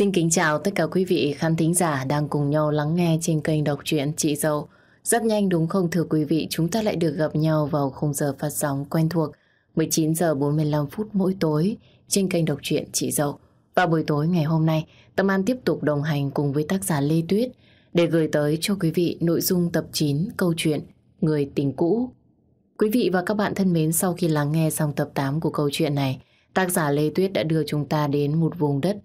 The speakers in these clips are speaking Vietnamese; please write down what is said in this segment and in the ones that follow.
Xin kính chào tất cả quý vị khán thính giả đang cùng nhau lắng nghe trên kênh đọc truyện Chị Dâu. Rất nhanh đúng không thưa quý vị, chúng ta lại được gặp nhau vào khung giờ phát sóng quen thuộc 19 giờ 45 phút mỗi tối trên kênh đọc truyện Chị Dâu. Và buổi tối ngày hôm nay, Tâm An tiếp tục đồng hành cùng với tác giả Lê Tuyết để gửi tới cho quý vị nội dung tập 9 câu chuyện Người tình cũ. Quý vị và các bạn thân mến, sau khi lắng nghe xong tập 8 của câu chuyện này, tác giả Lê Tuyết đã đưa chúng ta đến một vùng đất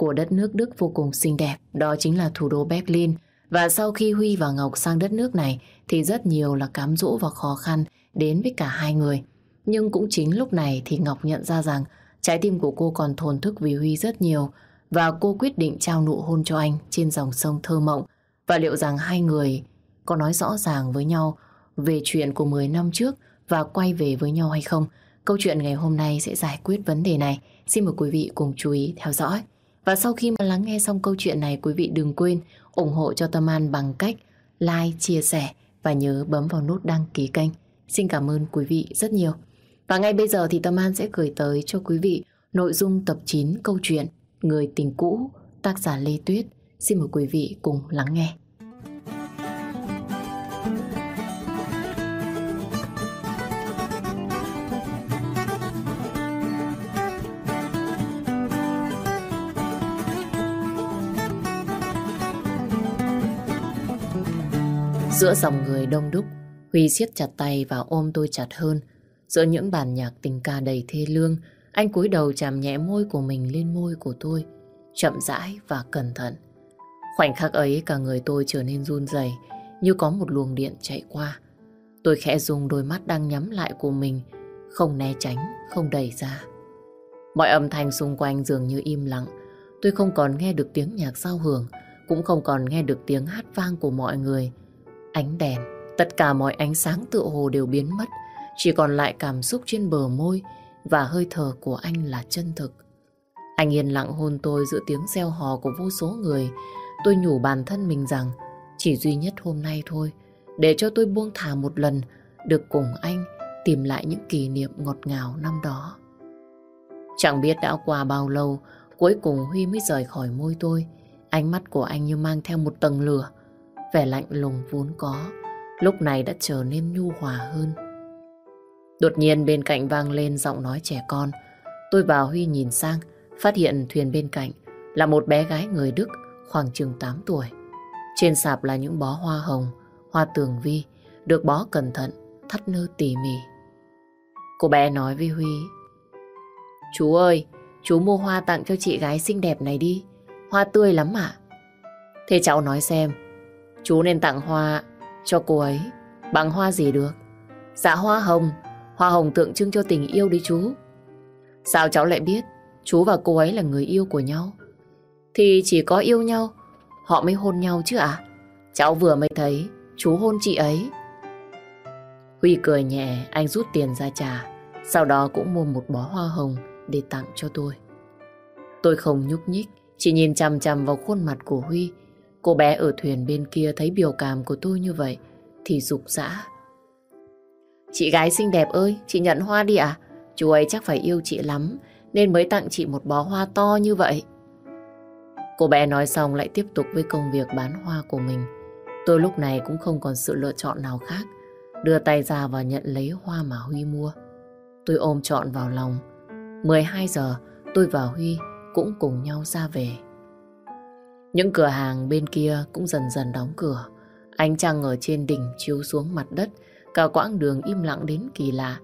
của đất nước Đức vô cùng xinh đẹp, đó chính là thủ đô Berlin. Và sau khi Huy và Ngọc sang đất nước này thì rất nhiều là cám dỗ và khó khăn đến với cả hai người. Nhưng cũng chính lúc này thì Ngọc nhận ra rằng trái tim của cô còn thồn thức vì Huy rất nhiều và cô quyết định trao nụ hôn cho anh trên dòng sông thơ mộng. Và liệu rằng hai người có nói rõ ràng với nhau về chuyện của 10 năm trước và quay về với nhau hay không? Câu chuyện ngày hôm nay sẽ giải quyết vấn đề này. Xin mời quý vị cùng chú ý theo dõi. Và sau khi mà lắng nghe xong câu chuyện này, quý vị đừng quên ủng hộ cho Tâm An bằng cách like, chia sẻ và nhớ bấm vào nút đăng ký kênh. Xin cảm ơn quý vị rất nhiều. Và ngay bây giờ thì Tâm An sẽ gửi tới cho quý vị nội dung tập 9 câu chuyện Người tình cũ, tác giả Lê Tuyết. Xin mời quý vị cùng lắng nghe. Giữa dòng người đông đúc, Huy siết chặt tay và ôm tôi chặt hơn. Giữa những bản nhạc tình ca đầy thê lương, anh cúi đầu chạm nhẹ môi của mình lên môi của tôi, chậm rãi và cẩn thận. Khoảnh khắc ấy cả người tôi trở nên run rẩy như có một luồng điện chạy qua. Tôi khẽ dùng đôi mắt đang nhắm lại của mình, không né tránh, không đẩy ra. Mọi âm thanh xung quanh dường như im lặng. Tôi không còn nghe được tiếng nhạc giao hưởng, cũng không còn nghe được tiếng hát vang của mọi người. Ánh đèn, tất cả mọi ánh sáng tựa hồ đều biến mất, chỉ còn lại cảm xúc trên bờ môi và hơi thở của anh là chân thực. Anh yên lặng hôn tôi giữa tiếng reo hò của vô số người. Tôi nhủ bản thân mình rằng chỉ duy nhất hôm nay thôi, để cho tôi buông thả một lần, được cùng anh tìm lại những kỷ niệm ngọt ngào năm đó. Chẳng biết đã qua bao lâu, cuối cùng Huy mới rời khỏi môi tôi. Ánh mắt của anh như mang theo một tầng lửa, vẻ lạnh lùng vốn có, lúc này đã trở nên nhu hòa hơn. Đột nhiên bên cạnh vang lên giọng nói trẻ con. Tôi và Huy nhìn sang, phát hiện thuyền bên cạnh là một bé gái người Đức khoảng chừng 8 tuổi. Trên sạp là những bó hoa hồng, hoa tường vi, được bó cẩn thận, thắt nơ tỉ mỉ. Cô bé nói với Huy, Chú ơi, chú mua hoa tặng cho chị gái xinh đẹp này đi, hoa tươi lắm ạ. Thế cháu nói xem, chú nên tặng hoa cho cô ấy, bằng hoa gì được? Dạ hoa hồng, hoa hồng tượng trưng cho tình yêu đấy chú. Sao cháu lại biết chú và cô ấy là người yêu của nhau? Thì chỉ có yêu nhau, họ mới hôn nhau chứ ạ? Cháu vừa mới thấy chú hôn chị ấy. Huy cười nhẹ, anh rút tiền ra trả, sau đó cũng mua một bó hoa hồng để tặng cho tôi. Tôi không nhúc nhích, chỉ nhìn chằm chằm vào khuôn mặt của Huy. Cô bé ở thuyền bên kia thấy biểu cảm của tôi như vậy, thì rục rã. Chị gái xinh đẹp ơi, chị nhận hoa đi ạ. Chú ấy chắc phải yêu chị lắm, nên mới tặng chị một bó hoa to như vậy. Cô bé nói xong lại tiếp tục với công việc bán hoa của mình. Tôi lúc này cũng không còn sự lựa chọn nào khác. Đưa tay ra và nhận lấy hoa mà Huy mua. Tôi ôm trọn vào lòng. 12 giờ, tôi và Huy cũng cùng nhau ra về. Những cửa hàng bên kia cũng dần dần đóng cửa. Ánh trăng ở trên đỉnh chiếu xuống mặt đất, cả quãng đường im lặng đến kỳ lạ.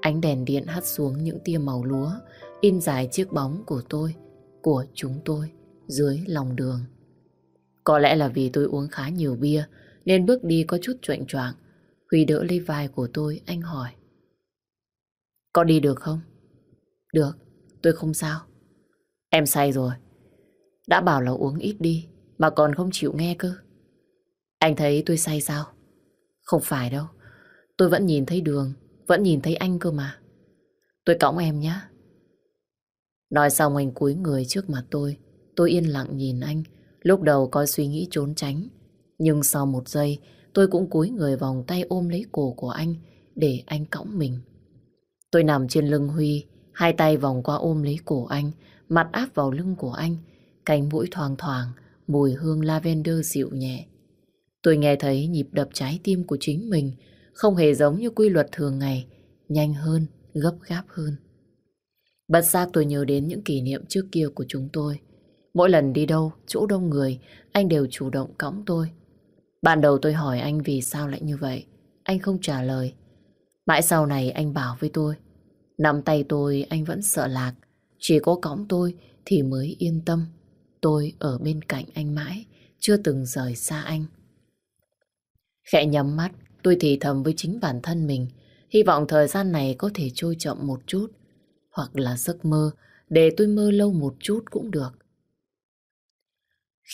Ánh đèn điện hắt xuống những tia màu lúa, in dài chiếc bóng của tôi, của chúng tôi, dưới lòng đường. Có lẽ là vì tôi uống khá nhiều bia, nên bước đi có chút chuệnh choạng. Huy đỡ lấy vai của tôi, anh hỏi. Có đi được không? Được, tôi không sao. Em say rồi. Đã bảo là uống ít đi, mà còn không chịu nghe cơ. Anh thấy tôi say sao? Không phải đâu. Tôi vẫn nhìn thấy đường, vẫn nhìn thấy anh cơ mà. Tôi cõng em nhé. Nói xong anh cúi người trước mặt tôi. Tôi yên lặng nhìn anh. Lúc đầu có suy nghĩ trốn tránh. Nhưng sau một giây, tôi cũng cúi người vòng tay ôm lấy cổ của anh để anh cõng mình. Tôi nằm trên lưng Huy, hai tay vòng qua ôm lấy cổ anh, mặt áp vào lưng của anh cánh mũi thoang thoảng, mùi hương lavender dịu nhẹ. Tôi nghe thấy nhịp đập trái tim của chính mình không hề giống như quy luật thường ngày, nhanh hơn, gấp gáp hơn. Bất giác tôi nhớ đến những kỷ niệm trước kia của chúng tôi. Mỗi lần đi đâu, chỗ đông người, anh đều chủ động cõng tôi. Ban đầu tôi hỏi anh vì sao lại như vậy. Anh không trả lời. Mãi sau này anh bảo với tôi. Nắm tay tôi anh vẫn sợ lạc. Chỉ có cõng tôi thì mới yên tâm. Tôi ở bên cạnh anh mãi, chưa từng rời xa anh. Khẽ nhắm mắt, tôi thì thầm với chính bản thân mình. Hy vọng thời gian này có thể trôi chậm một chút. Hoặc là giấc mơ, để tôi mơ lâu một chút cũng được.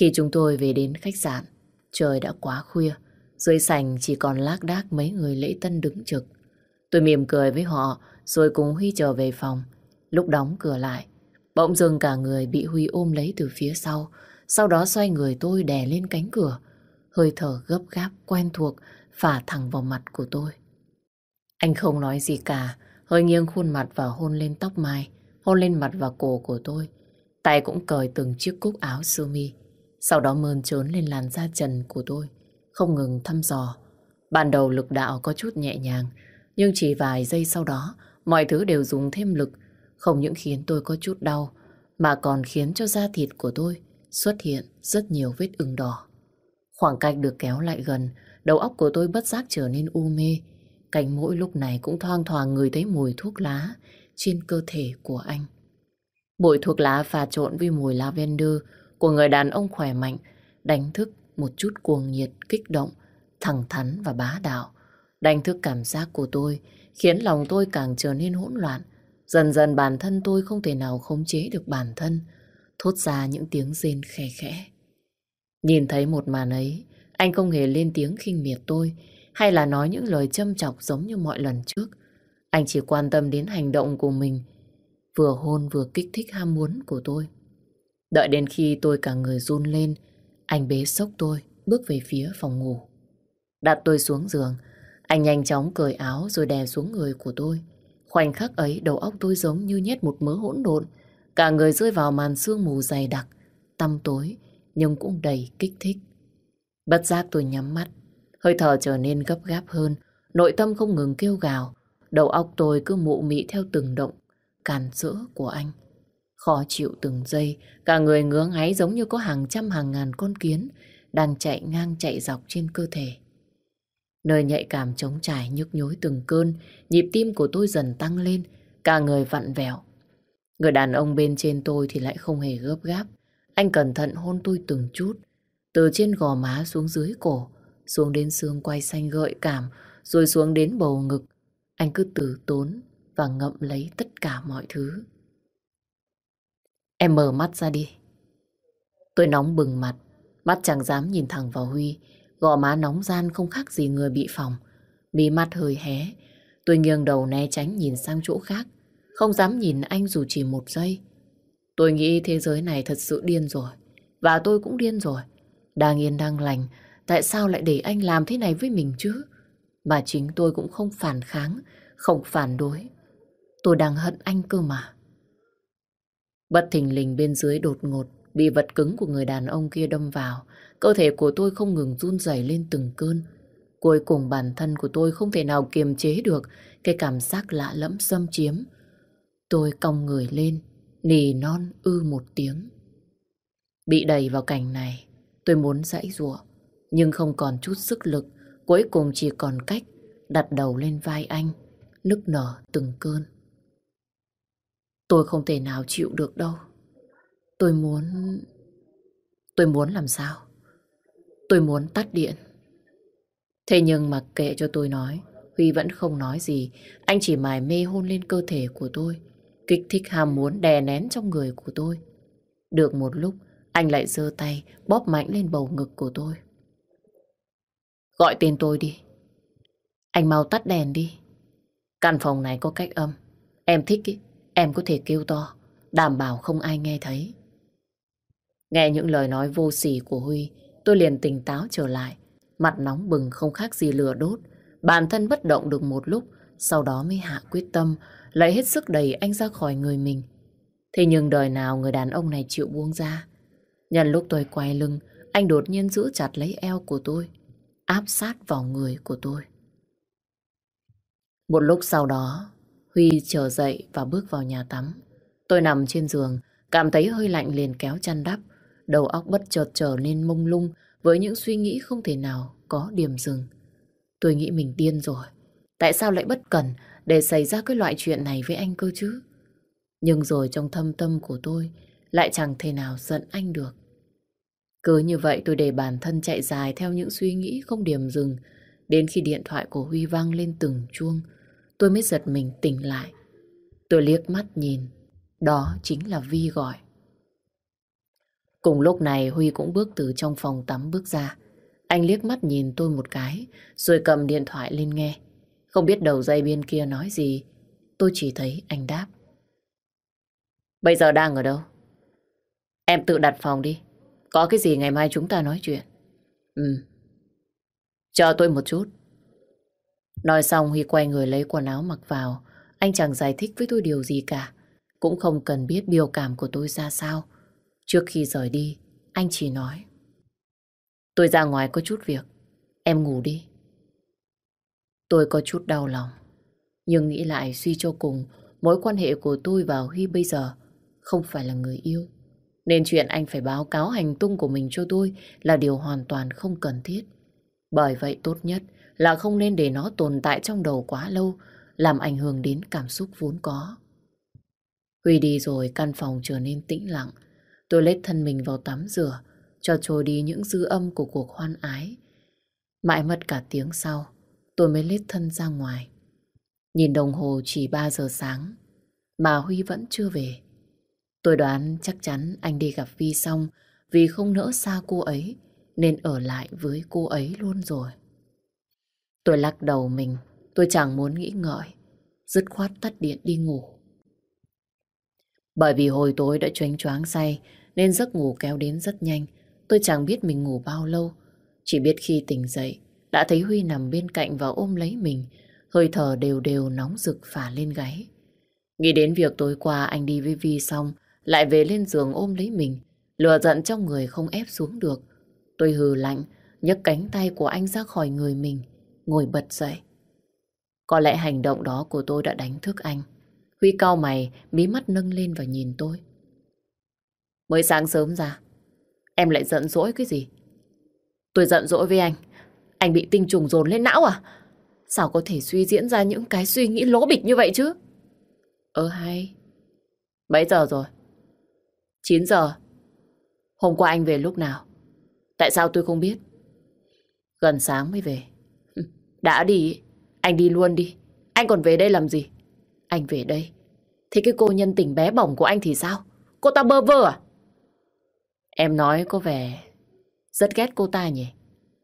Khi chúng tôi về đến khách sạn, trời đã quá khuya. Dưới sảnh chỉ còn lác đác mấy người lễ tân đứng trực. Tôi mỉm cười với họ rồi cùng Huy trở về phòng. Lúc đóng cửa lại, bỗng dưng cả người bị Huy ôm lấy từ phía sau. Sau đó xoay người tôi đè lên cánh cửa. Hơi thở gấp gáp, quen thuộc, phả thẳng vào mặt của tôi. Anh không nói gì cả, hơi nghiêng khuôn mặt và hôn lên tóc mai, hôn lên mặt và cổ của tôi. Tay cũng cởi từng chiếc cúc áo sơ mi. Sau đó mơn trớn lên làn da trần của tôi, không ngừng thăm dò. Ban đầu lực đạo có chút nhẹ nhàng, nhưng chỉ vài giây sau đó, mọi thứ đều dùng thêm lực, không những khiến tôi có chút đau, mà còn khiến cho da thịt của tôi xuất hiện rất nhiều vết ửng đỏ. Khoảng cách được kéo lại gần, đầu óc của tôi bất giác trở nên u mê. Cánh mũi lúc này cũng thoang thoảng người thấy mùi thuốc lá trên cơ thể của anh. Bụi thuốc lá pha trộn với mùi lavender của người đàn ông khỏe mạnh, đánh thức một chút cuồng nhiệt, kích động, thẳng thắn và bá đạo. Đánh thức cảm giác của tôi, khiến lòng tôi càng trở nên hỗn loạn. Dần dần bản thân tôi không thể nào khống chế được bản thân, thốt ra những tiếng rên khẽ khẽ. Nhìn thấy một màn ấy, anh không hề lên tiếng khinh miệt tôi, hay là nói những lời châm chọc giống như mọi lần trước. Anh chỉ quan tâm đến hành động của mình, vừa hôn vừa kích thích ham muốn của tôi. Đợi đến khi tôi cả người run lên, anh bế sốc tôi, bước về phía phòng ngủ. Đặt tôi xuống giường, anh nhanh chóng cởi áo rồi đè xuống người của tôi. Khoảnh khắc ấy đầu óc tôi giống như nhét một mớ hỗn độn, cả người rơi vào màn sương mù dày đặc, tăm tối nhưng cũng đầy kích thích. Bất giác tôi nhắm mắt, hơi thở trở nên gấp gáp hơn, nội tâm không ngừng kêu gào, đầu óc tôi cứ mụ mị theo từng động, càn sữa của anh. Khó chịu từng giây, cả người ngứa ngáy giống như có hàng trăm hàng ngàn con kiến đang chạy ngang chạy dọc trên cơ thể. Nơi nhạy cảm trống trải nhức nhối từng cơn, nhịp tim của tôi dần tăng lên, cả người vặn vẹo. Người đàn ông bên trên tôi thì lại không hề gấp gáp. Anh cẩn thận hôn tôi từng chút, từ trên gò má xuống dưới cổ, xuống đến xương quay xanh gợi cảm, rồi xuống đến bầu ngực. Anh cứ từ tốn và ngậm lấy tất cả mọi thứ. Em mở mắt ra đi. Tôi nóng bừng mặt, mắt chẳng dám nhìn thẳng vào Huy, gò má nóng gian không khác gì người bị phòng. Mí mắt hơi hé, tôi nghiêng đầu né tránh nhìn sang chỗ khác, không dám nhìn anh dù chỉ một giây. Tôi nghĩ thế giới này thật sự điên rồi, và tôi cũng điên rồi. Đang yên đang lành, tại sao lại để anh làm thế này với mình chứ? Mà chính tôi cũng không phản kháng, không phản đối. Tôi đang hận anh cơ mà. Bất thình lình bên dưới đột ngột bị vật cứng của người đàn ông kia đâm vào. Cơ thể của tôi không ngừng run rẩy lên từng cơn. Cuối cùng bản thân của tôi không thể nào kiềm chế được cái cảm giác lạ lẫm xâm chiếm. Tôi cong người lên, nì non ư một tiếng. Bị đẩy vào cảnh này, tôi muốn dãy rủa nhưng không còn chút sức lực, cuối cùng chỉ còn cách đặt đầu lên vai anh, nức nở từng cơn. Tôi không thể nào chịu được đâu. Tôi muốn... Tôi muốn làm sao? Tôi muốn tắt điện. Thế nhưng mà kệ cho tôi nói, Huy vẫn không nói gì. Anh chỉ mải mê hôn lên cơ thể của tôi, kích thích ham muốn đè nén trong người của tôi. Được một lúc, anh lại giơ tay bóp mạnh lên bầu ngực của tôi. Gọi tên tôi đi. Anh mau tắt đèn đi. Căn phòng này có cách âm. Em thích ý, em có thể kêu to, đảm bảo không ai nghe thấy. Nghe những lời nói vô sỉ của Huy, tôi liền tỉnh táo trở lại. Mặt nóng bừng không khác gì lửa đốt. Bản thân bất động được một lúc, sau đó mới hạ quyết tâm, lấy hết sức đẩy anh ra khỏi người mình. Thế nhưng đời nào người đàn ông này chịu buông ra. Nhân lúc tôi quay lưng, anh đột nhiên giữ chặt lấy eo của tôi, áp sát vào người của tôi. Một lúc sau đó, Huy trở dậy và bước vào nhà tắm. Tôi nằm trên giường, cảm thấy hơi lạnh liền kéo chăn đắp. Đầu óc bất chợt trở nên mông lung với những suy nghĩ không thể nào có điểm dừng. Tôi nghĩ mình điên rồi. Tại sao lại bất cẩn để xảy ra cái loại chuyện này với anh cơ chứ? Nhưng rồi trong thâm tâm của tôi lại chẳng thể nào giận anh được. Cứ như vậy tôi để bản thân chạy dài theo những suy nghĩ không điểm dừng. Đến khi điện thoại của Huy vang lên từng chuông, tôi mới giật mình tỉnh lại. Tôi liếc mắt nhìn, đó chính là Vi gọi. Cùng lúc này Huy cũng bước từ trong phòng tắm bước ra. Anh liếc mắt nhìn tôi một cái, rồi cầm điện thoại lên nghe. Không biết đầu dây bên kia nói gì, tôi chỉ thấy anh đáp. Bây giờ đang ở đâu? Em tự đặt phòng đi. Có cái gì ngày mai chúng ta nói chuyện. Ừ. Chờ tôi một chút. Nói xong Huy quay người lấy quần áo mặc vào. Anh chẳng giải thích với tôi điều gì cả. Cũng không cần biết biểu cảm của tôi ra sao. Trước khi rời đi, anh chỉ nói. Tôi ra ngoài có chút việc. Em ngủ đi. Tôi có chút đau lòng. Nhưng nghĩ lại suy cho cùng, mối quan hệ của tôi và Huy bây giờ không phải là người yêu. Nên chuyện anh phải báo cáo hành tung của mình cho tôi là điều hoàn toàn không cần thiết. Bởi vậy tốt nhất là không nên để nó tồn tại trong đầu quá lâu, làm ảnh hưởng đến cảm xúc vốn có. Huy đi rồi căn phòng trở nên tĩnh lặng. Tôi lết thân mình vào tắm rửa, cho trôi đi những dư âm của cuộc hoan ái. Mãi mất cả tiếng sau, tôi mới lết thân ra ngoài. Nhìn đồng hồ chỉ 3 giờ sáng, mà Huy vẫn chưa về. Tôi đoán chắc chắn anh đi gặp Vi xong vì không nỡ xa cô ấy nên ở lại với cô ấy luôn rồi. Tôi lắc đầu mình, tôi chẳng muốn nghĩ ngợi, dứt khoát tắt điện đi ngủ. Bởi vì hồi tối đã choáng choáng say nên giấc ngủ kéo đến rất nhanh. Tôi chẳng biết mình ngủ bao lâu, chỉ biết khi tỉnh dậy đã thấy Huy nằm bên cạnh và ôm lấy mình, hơi thở đều đều nóng rực phả lên gáy. Nghĩ đến việc tối qua anh đi với Vi xong lại về lên giường ôm lấy mình. Lừa giận trong người không ép xuống được. Tôi hừ lạnh, nhấc cánh tay của anh ra khỏi người mình, ngồi bật dậy. Có lẽ hành động đó của tôi đã đánh thức anh. Huy cao mày, mí mắt nâng lên và nhìn tôi. Mới sáng sớm ra, em lại giận dỗi cái gì? Tôi giận dỗi với anh. Anh bị tinh trùng dồn lên não à? Sao có thể suy diễn ra những cái suy nghĩ lố bịch như vậy chứ? Ơ hay. Mấy giờ rồi? 9 giờ. Hôm qua anh về lúc nào? Tại sao tôi không biết? Gần sáng mới về. Đã đi, anh đi luôn đi. Anh còn về đây làm gì? Anh về đây. Thế cái cô nhân tình bé bỏng của anh thì sao? Cô ta bơ vơ à? Em nói có vẻ rất ghét cô ta nhỉ?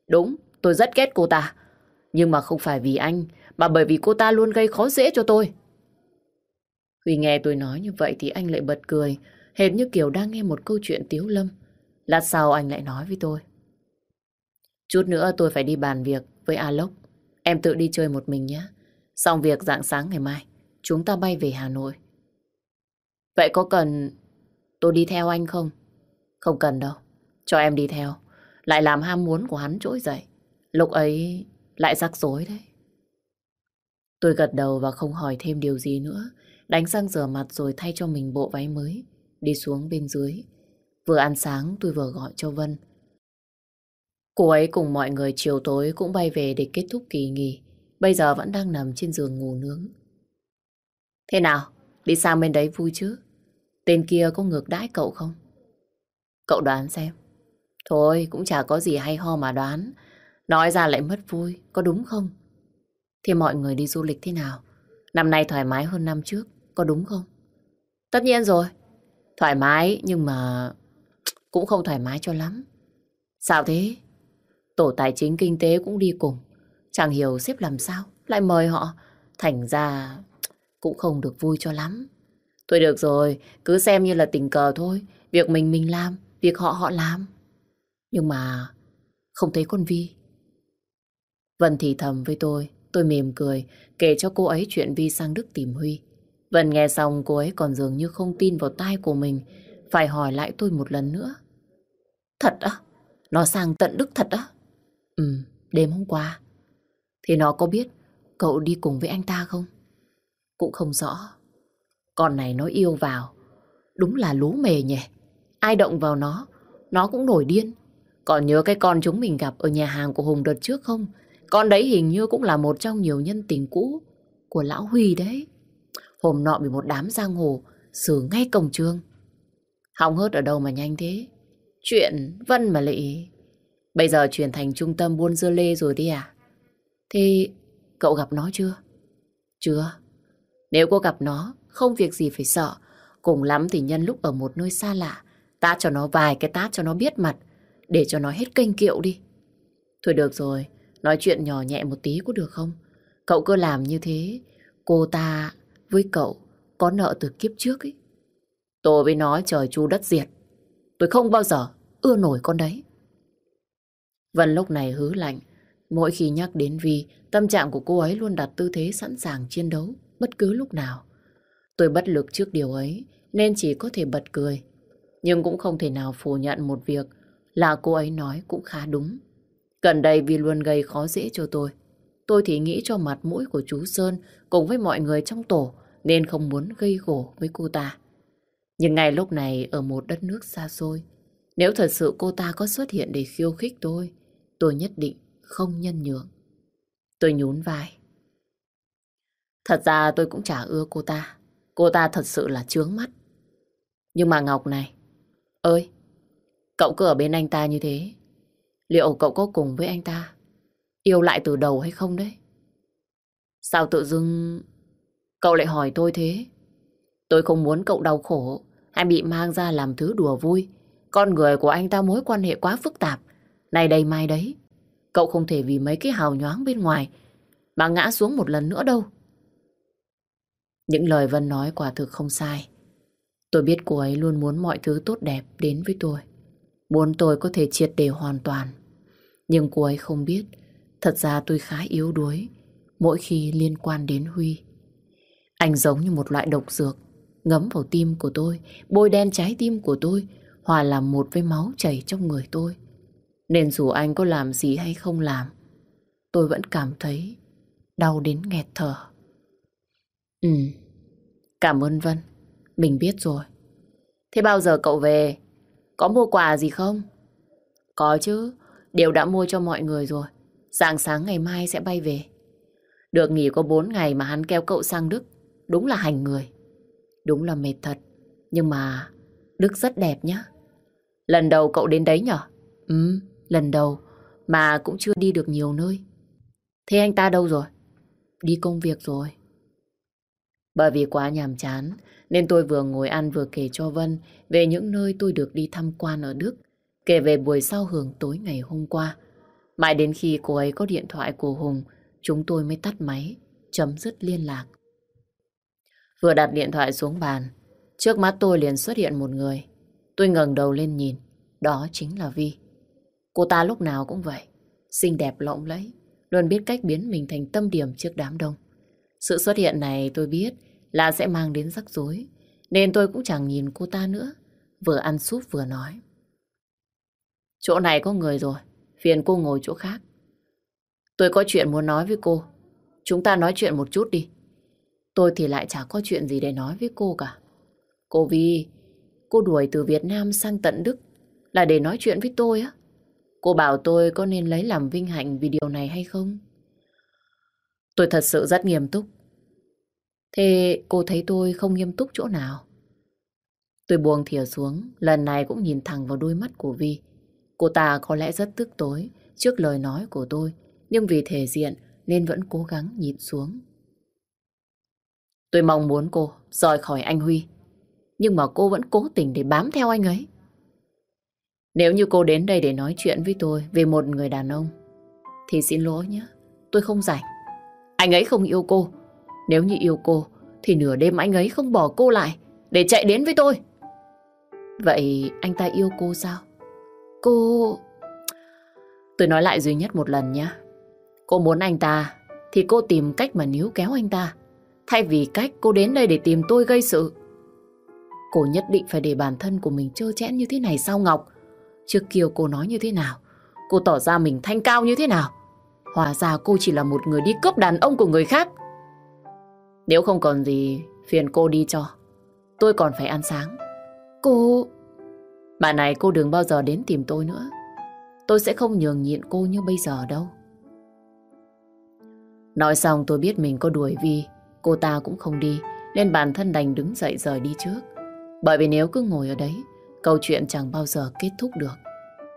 Đúng, tôi rất ghét cô ta. Nhưng mà không phải vì anh, mà bởi vì cô ta luôn gây khó dễ cho tôi. Huy nghe tôi nói như vậy thì anh lại bật cười, hệt như kiểu đang nghe một câu chuyện tiếu lâm. Lát sau anh lại nói với tôi. Chút nữa tôi phải đi bàn việc với A Lốc. Em tự đi chơi một mình nhé. Xong việc dạng sáng ngày mai, chúng ta bay về Hà Nội. Vậy có cần tôi đi theo anh không? Không cần đâu. Cho em đi theo. Lại làm ham muốn của hắn trỗi dậy. Lúc ấy lại rắc rối đấy. Tôi gật đầu và không hỏi thêm điều gì nữa. Đánh răng rửa mặt rồi thay cho mình bộ váy mới đi xuống bên dưới. Vừa ăn sáng tôi vừa gọi cho Vân. Cô ấy cùng mọi người chiều tối cũng bay về để kết thúc kỳ nghỉ. Bây giờ vẫn đang nằm trên giường ngủ nướng. Thế nào? Đi sang bên đấy vui chứ? Tên kia có ngược đãi cậu không? Cậu đoán xem. Thôi, cũng chả có gì hay ho mà đoán. Nói ra lại mất vui, có đúng không? Thì mọi người đi du lịch thế nào? Năm nay thoải mái hơn năm trước, có đúng không? Tất nhiên rồi, Thoải mái nhưng mà cũng không thoải mái cho lắm. Sao thế? Tổ tài chính kinh tế cũng đi cùng. Chẳng hiểu xếp làm sao, lại mời họ. Thành ra cũng không được vui cho lắm. Thôi được rồi, cứ xem như là tình cờ thôi. Việc mình mình làm, việc họ họ làm. Nhưng mà không thấy con Vi. Vân thì thầm với tôi, tôi mỉm cười, kể cho cô ấy chuyện Vi sang Đức tìm Huy. Vân nghe xong cô ấy còn dường như không tin vào tai của mình, phải hỏi lại tôi một lần nữa. Thật á? Nó sang tận Đức thật á? Ừ, đêm hôm qua. Thì nó có biết cậu đi cùng với anh ta không? Cũng không rõ. Con này nó yêu vào. Đúng là lú mề nhỉ. Ai động vào nó, nó cũng nổi điên. Còn nhớ cái con chúng mình gặp ở nhà hàng của Hùng đợt trước không? Con đấy hình như cũng là một trong nhiều nhân tình cũ của Lão Huy đấy. Hôm nọ bị một đám giang hồ xử ngay cổng trường. Hỏng hớt ở đâu mà nhanh thế? Chuyện Vân mà lị. Bây giờ chuyển thành trung tâm buôn dưa lê rồi đi à? Thì cậu gặp nó chưa? Chưa. Nếu cô gặp nó, không việc gì phải sợ. Cùng lắm thì nhân lúc ở một nơi xa lạ, tát cho nó vài cái tát cho nó biết mặt, để cho nó hết kênh kiệu đi. Thôi được rồi, nói chuyện nhỏ nhẹ một tí có được không? Cậu cứ làm như thế, cô ta với cậu có nợ từ kiếp trước ấy. Tôi với nói trời chu đất diệt. Tôi không bao giờ ưa nổi con đấy. Vân lúc này hứ lạnh. Mỗi khi nhắc đến Vi, tâm trạng của cô ấy luôn đặt tư thế sẵn sàng chiến đấu bất cứ lúc nào. Tôi bất lực trước điều ấy nên chỉ có thể bật cười. Nhưng cũng không thể nào phủ nhận một việc là cô ấy nói cũng khá đúng. Gần đây vì luôn gây khó dễ cho tôi. Tôi thì nghĩ cho mặt mũi của chú Sơn cùng với mọi người trong tổ nên không muốn gây gổ với cô ta. Nhưng ngay lúc này ở một đất nước xa xôi, nếu thật sự cô ta có xuất hiện để khiêu khích tôi, tôi nhất định không nhân nhượng. Tôi nhún vai. Thật ra tôi cũng chả ưa cô ta. Cô ta thật sự là trướng mắt. Nhưng mà Ngọc này, ơi, cậu cứ ở bên anh ta như thế, liệu cậu có cùng với anh ta yêu lại từ đầu hay không đấy? Sao tự dưng cậu lại hỏi tôi thế? Tôi không muốn cậu đau khổ hay bị mang ra làm thứ đùa vui. Con người của anh ta mối quan hệ quá phức tạp. Này đây mai đấy. Cậu không thể vì mấy cái hào nhoáng bên ngoài mà ngã xuống một lần nữa đâu. Những lời Vân nói quả thực không sai. Tôi biết cô ấy luôn muốn mọi thứ tốt đẹp đến với tôi. Muốn tôi có thể triệt để hoàn toàn. Nhưng cô ấy không biết, thật ra tôi khá yếu đuối mỗi khi liên quan đến Huy. Anh giống như một loại độc dược, ngấm vào tim của tôi, bôi đen trái tim của tôi, hòa làm một với máu chảy trong người tôi. Nên dù anh có làm gì hay không làm, tôi vẫn cảm thấy đau đến nghẹt thở. Ừ, cảm ơn Vân, mình biết rồi. Thế bao giờ cậu về? Có mua quà gì không? Có chứ, đều đã mua cho mọi người rồi. Sáng sáng ngày mai sẽ bay về. Được nghỉ có 4 ngày mà hắn kéo cậu sang Đức. Đúng là hành người. Đúng là mệt thật. Nhưng mà Đức rất đẹp nhá. Lần đầu cậu đến đấy nhở? Ừ, lần đầu. Mà cũng chưa đi được nhiều nơi. Thế anh ta đâu rồi? Đi công việc rồi. Bởi vì quá nhàm chán, nên tôi vừa ngồi ăn vừa kể cho Vân về những nơi tôi được đi tham quan ở Đức, kể về buổi sau hưởng tối ngày hôm qua. Mãi đến khi cô ấy có điện thoại của Hùng, chúng tôi mới tắt máy, chấm dứt liên lạc. Vừa đặt điện thoại xuống bàn, trước mắt tôi liền xuất hiện một người. Tôi ngẩng đầu lên nhìn, đó chính là Vi. Cô ta lúc nào cũng vậy, xinh đẹp lộng lẫy, luôn biết cách biến mình thành tâm điểm trước đám đông. Sự xuất hiện này tôi biết là sẽ mang đến rắc rối, nên tôi cũng chẳng nhìn cô ta nữa, vừa ăn súp vừa nói. Chỗ này có người rồi, phiền cô ngồi chỗ khác. Tôi có chuyện muốn nói với cô, chúng ta nói chuyện một chút đi. Tôi thì lại chả có chuyện gì để nói với cô cả. Cô Vi, cô đuổi từ Việt Nam sang tận Đức là để nói chuyện với tôi á. Cô bảo tôi có nên lấy làm vinh hạnh vì điều này hay không? Tôi thật sự rất nghiêm túc. Thế cô thấy tôi không nghiêm túc chỗ nào? Tôi buông thìa xuống, lần này cũng nhìn thẳng vào đôi mắt của Vi. Cô ta có lẽ rất tức tối trước lời nói của tôi, nhưng vì thể diện nên vẫn cố gắng nhìn xuống. Tôi mong muốn cô rời khỏi anh Huy, nhưng mà cô vẫn cố tình để bám theo anh ấy. Nếu như cô đến đây để nói chuyện với tôi về một người đàn ông, thì xin lỗi nhé, tôi không rảnh. Anh ấy không yêu cô. Nếu như yêu cô, thì nửa đêm anh ấy không bỏ cô lại để chạy đến với tôi. Vậy anh ta yêu cô sao? Cô... Tôi nói lại duy nhất một lần nhé. Cô muốn anh ta, thì cô tìm cách mà níu kéo anh ta. Thay vì cách cô đến đây để tìm tôi gây sự. Cô nhất định phải để bản thân của mình trơ chẽn như thế này sao Ngọc? Trước kia cô nói như thế nào? Cô tỏ ra mình thanh cao như thế nào? Hóa ra cô chỉ là một người đi cướp đàn ông của người khác. Nếu không còn gì, phiền cô đi cho. Tôi còn phải ăn sáng. Cô... Bà này cô đừng bao giờ đến tìm tôi nữa. Tôi sẽ không nhường nhịn cô như bây giờ đâu. Nói xong tôi biết mình có đuổi Vi, cô ta cũng không đi, nên bản thân đành đứng dậy rời đi trước. Bởi vì nếu cứ ngồi ở đấy, câu chuyện chẳng bao giờ kết thúc được.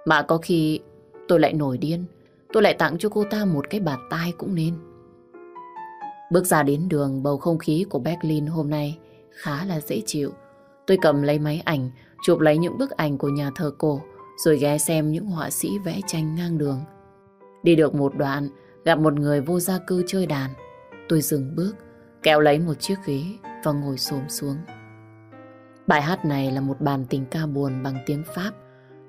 Mà có khi tôi lại nổi điên, tôi lại tặng cho cô ta một cái bạt tai cũng nên. Bước ra đến đường, bầu không khí của Berlin hôm nay khá là dễ chịu. Tôi cầm lấy máy ảnh, chụp lấy những bức ảnh của nhà thờ cổ, rồi ghé xem những họa sĩ vẽ tranh ngang đường. Đi được một đoạn, gặp một người vô gia cư chơi đàn. Tôi dừng bước, kéo lấy một chiếc ghế và ngồi xổm xuống. Bài hát này là một bản tình ca buồn bằng tiếng Pháp,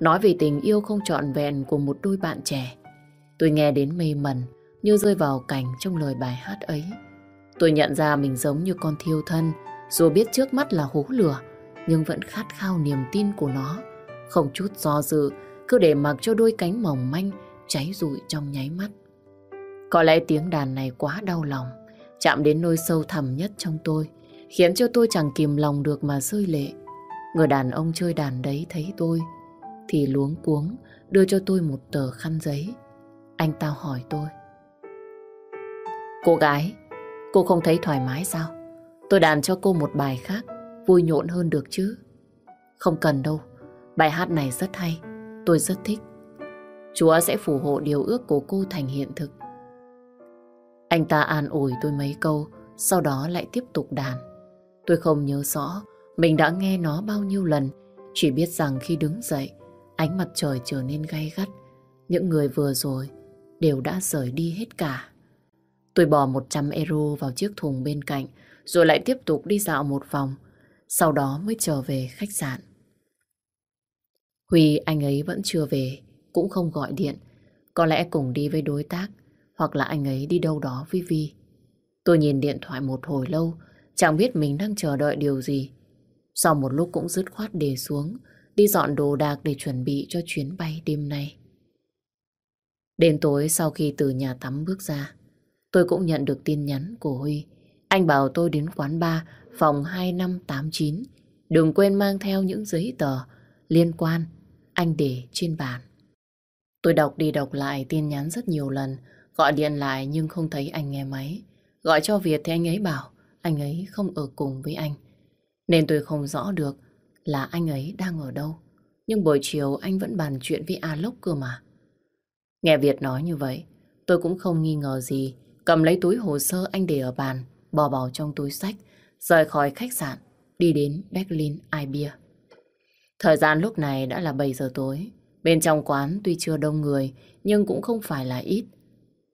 nói về tình yêu không trọn vẹn của một đôi bạn trẻ. Tôi nghe đến mê mẩn, như rơi vào cảnh trong lời bài hát ấy. Tôi nhận ra mình giống như con thiêu thân, dù biết trước mắt là hố lửa, nhưng vẫn khát khao niềm tin của nó. Không chút do dự, cứ để mặc cho đôi cánh mỏng manh cháy rụi trong nháy mắt. Có lẽ tiếng đàn này quá đau lòng, chạm đến nơi sâu thẳm nhất trong tôi, khiến cho tôi chẳng kìm lòng được mà rơi lệ. Người đàn ông chơi đàn đấy thấy tôi, thì luống cuống đưa cho tôi một tờ khăn giấy. Anh ta hỏi tôi. Cô gái, cô không thấy thoải mái sao? Tôi đàn cho cô một bài khác, vui nhộn hơn được chứ? Không cần đâu, bài hát này rất hay, tôi rất thích. Chúa sẽ phù hộ điều ước của cô thành hiện thực. Anh ta an ủi tôi mấy câu, sau đó lại tiếp tục đàn. Tôi không nhớ rõ mình đã nghe nó bao nhiêu lần, chỉ biết rằng khi đứng dậy, ánh mặt trời trở nên gay gắt. Những người vừa rồi đều đã rời đi hết cả. Tôi bỏ 100 euro vào chiếc thùng bên cạnh, rồi lại tiếp tục đi dạo một vòng, sau đó mới trở về khách sạn. Huy anh ấy vẫn chưa về, cũng không gọi điện, có lẽ cùng đi với đối tác, hoặc là anh ấy đi đâu đó với Vi. Tôi nhìn điện thoại một hồi lâu, chẳng biết mình đang chờ đợi điều gì. Sau một lúc cũng dứt khoát để xuống, đi dọn đồ đạc để chuẩn bị cho chuyến bay đêm nay. Đến tối sau khi từ nhà tắm bước ra, tôi cũng nhận được tin nhắn của Huy. Anh bảo tôi đến quán bar phòng 2589. Đừng quên mang theo những giấy tờ liên quan anh để trên bàn. Tôi đọc đi đọc lại tin nhắn rất nhiều lần, gọi điện lại nhưng không thấy anh nghe máy. Gọi cho Việt thì anh ấy bảo anh ấy không ở cùng với anh. Nên tôi không rõ được là anh ấy đang ở đâu. Nhưng buổi chiều anh vẫn bàn chuyện với A Lốc cơ mà. Nghe Việt nói như vậy, tôi cũng không nghi ngờ gì, cầm lấy túi hồ sơ anh để ở bàn, bỏ vào trong túi sách, rời khỏi khách sạn, đi đến Berlin Ibia. Thời gian lúc này đã là 7 giờ tối. Bên trong quán tuy chưa đông người, nhưng cũng không phải là ít.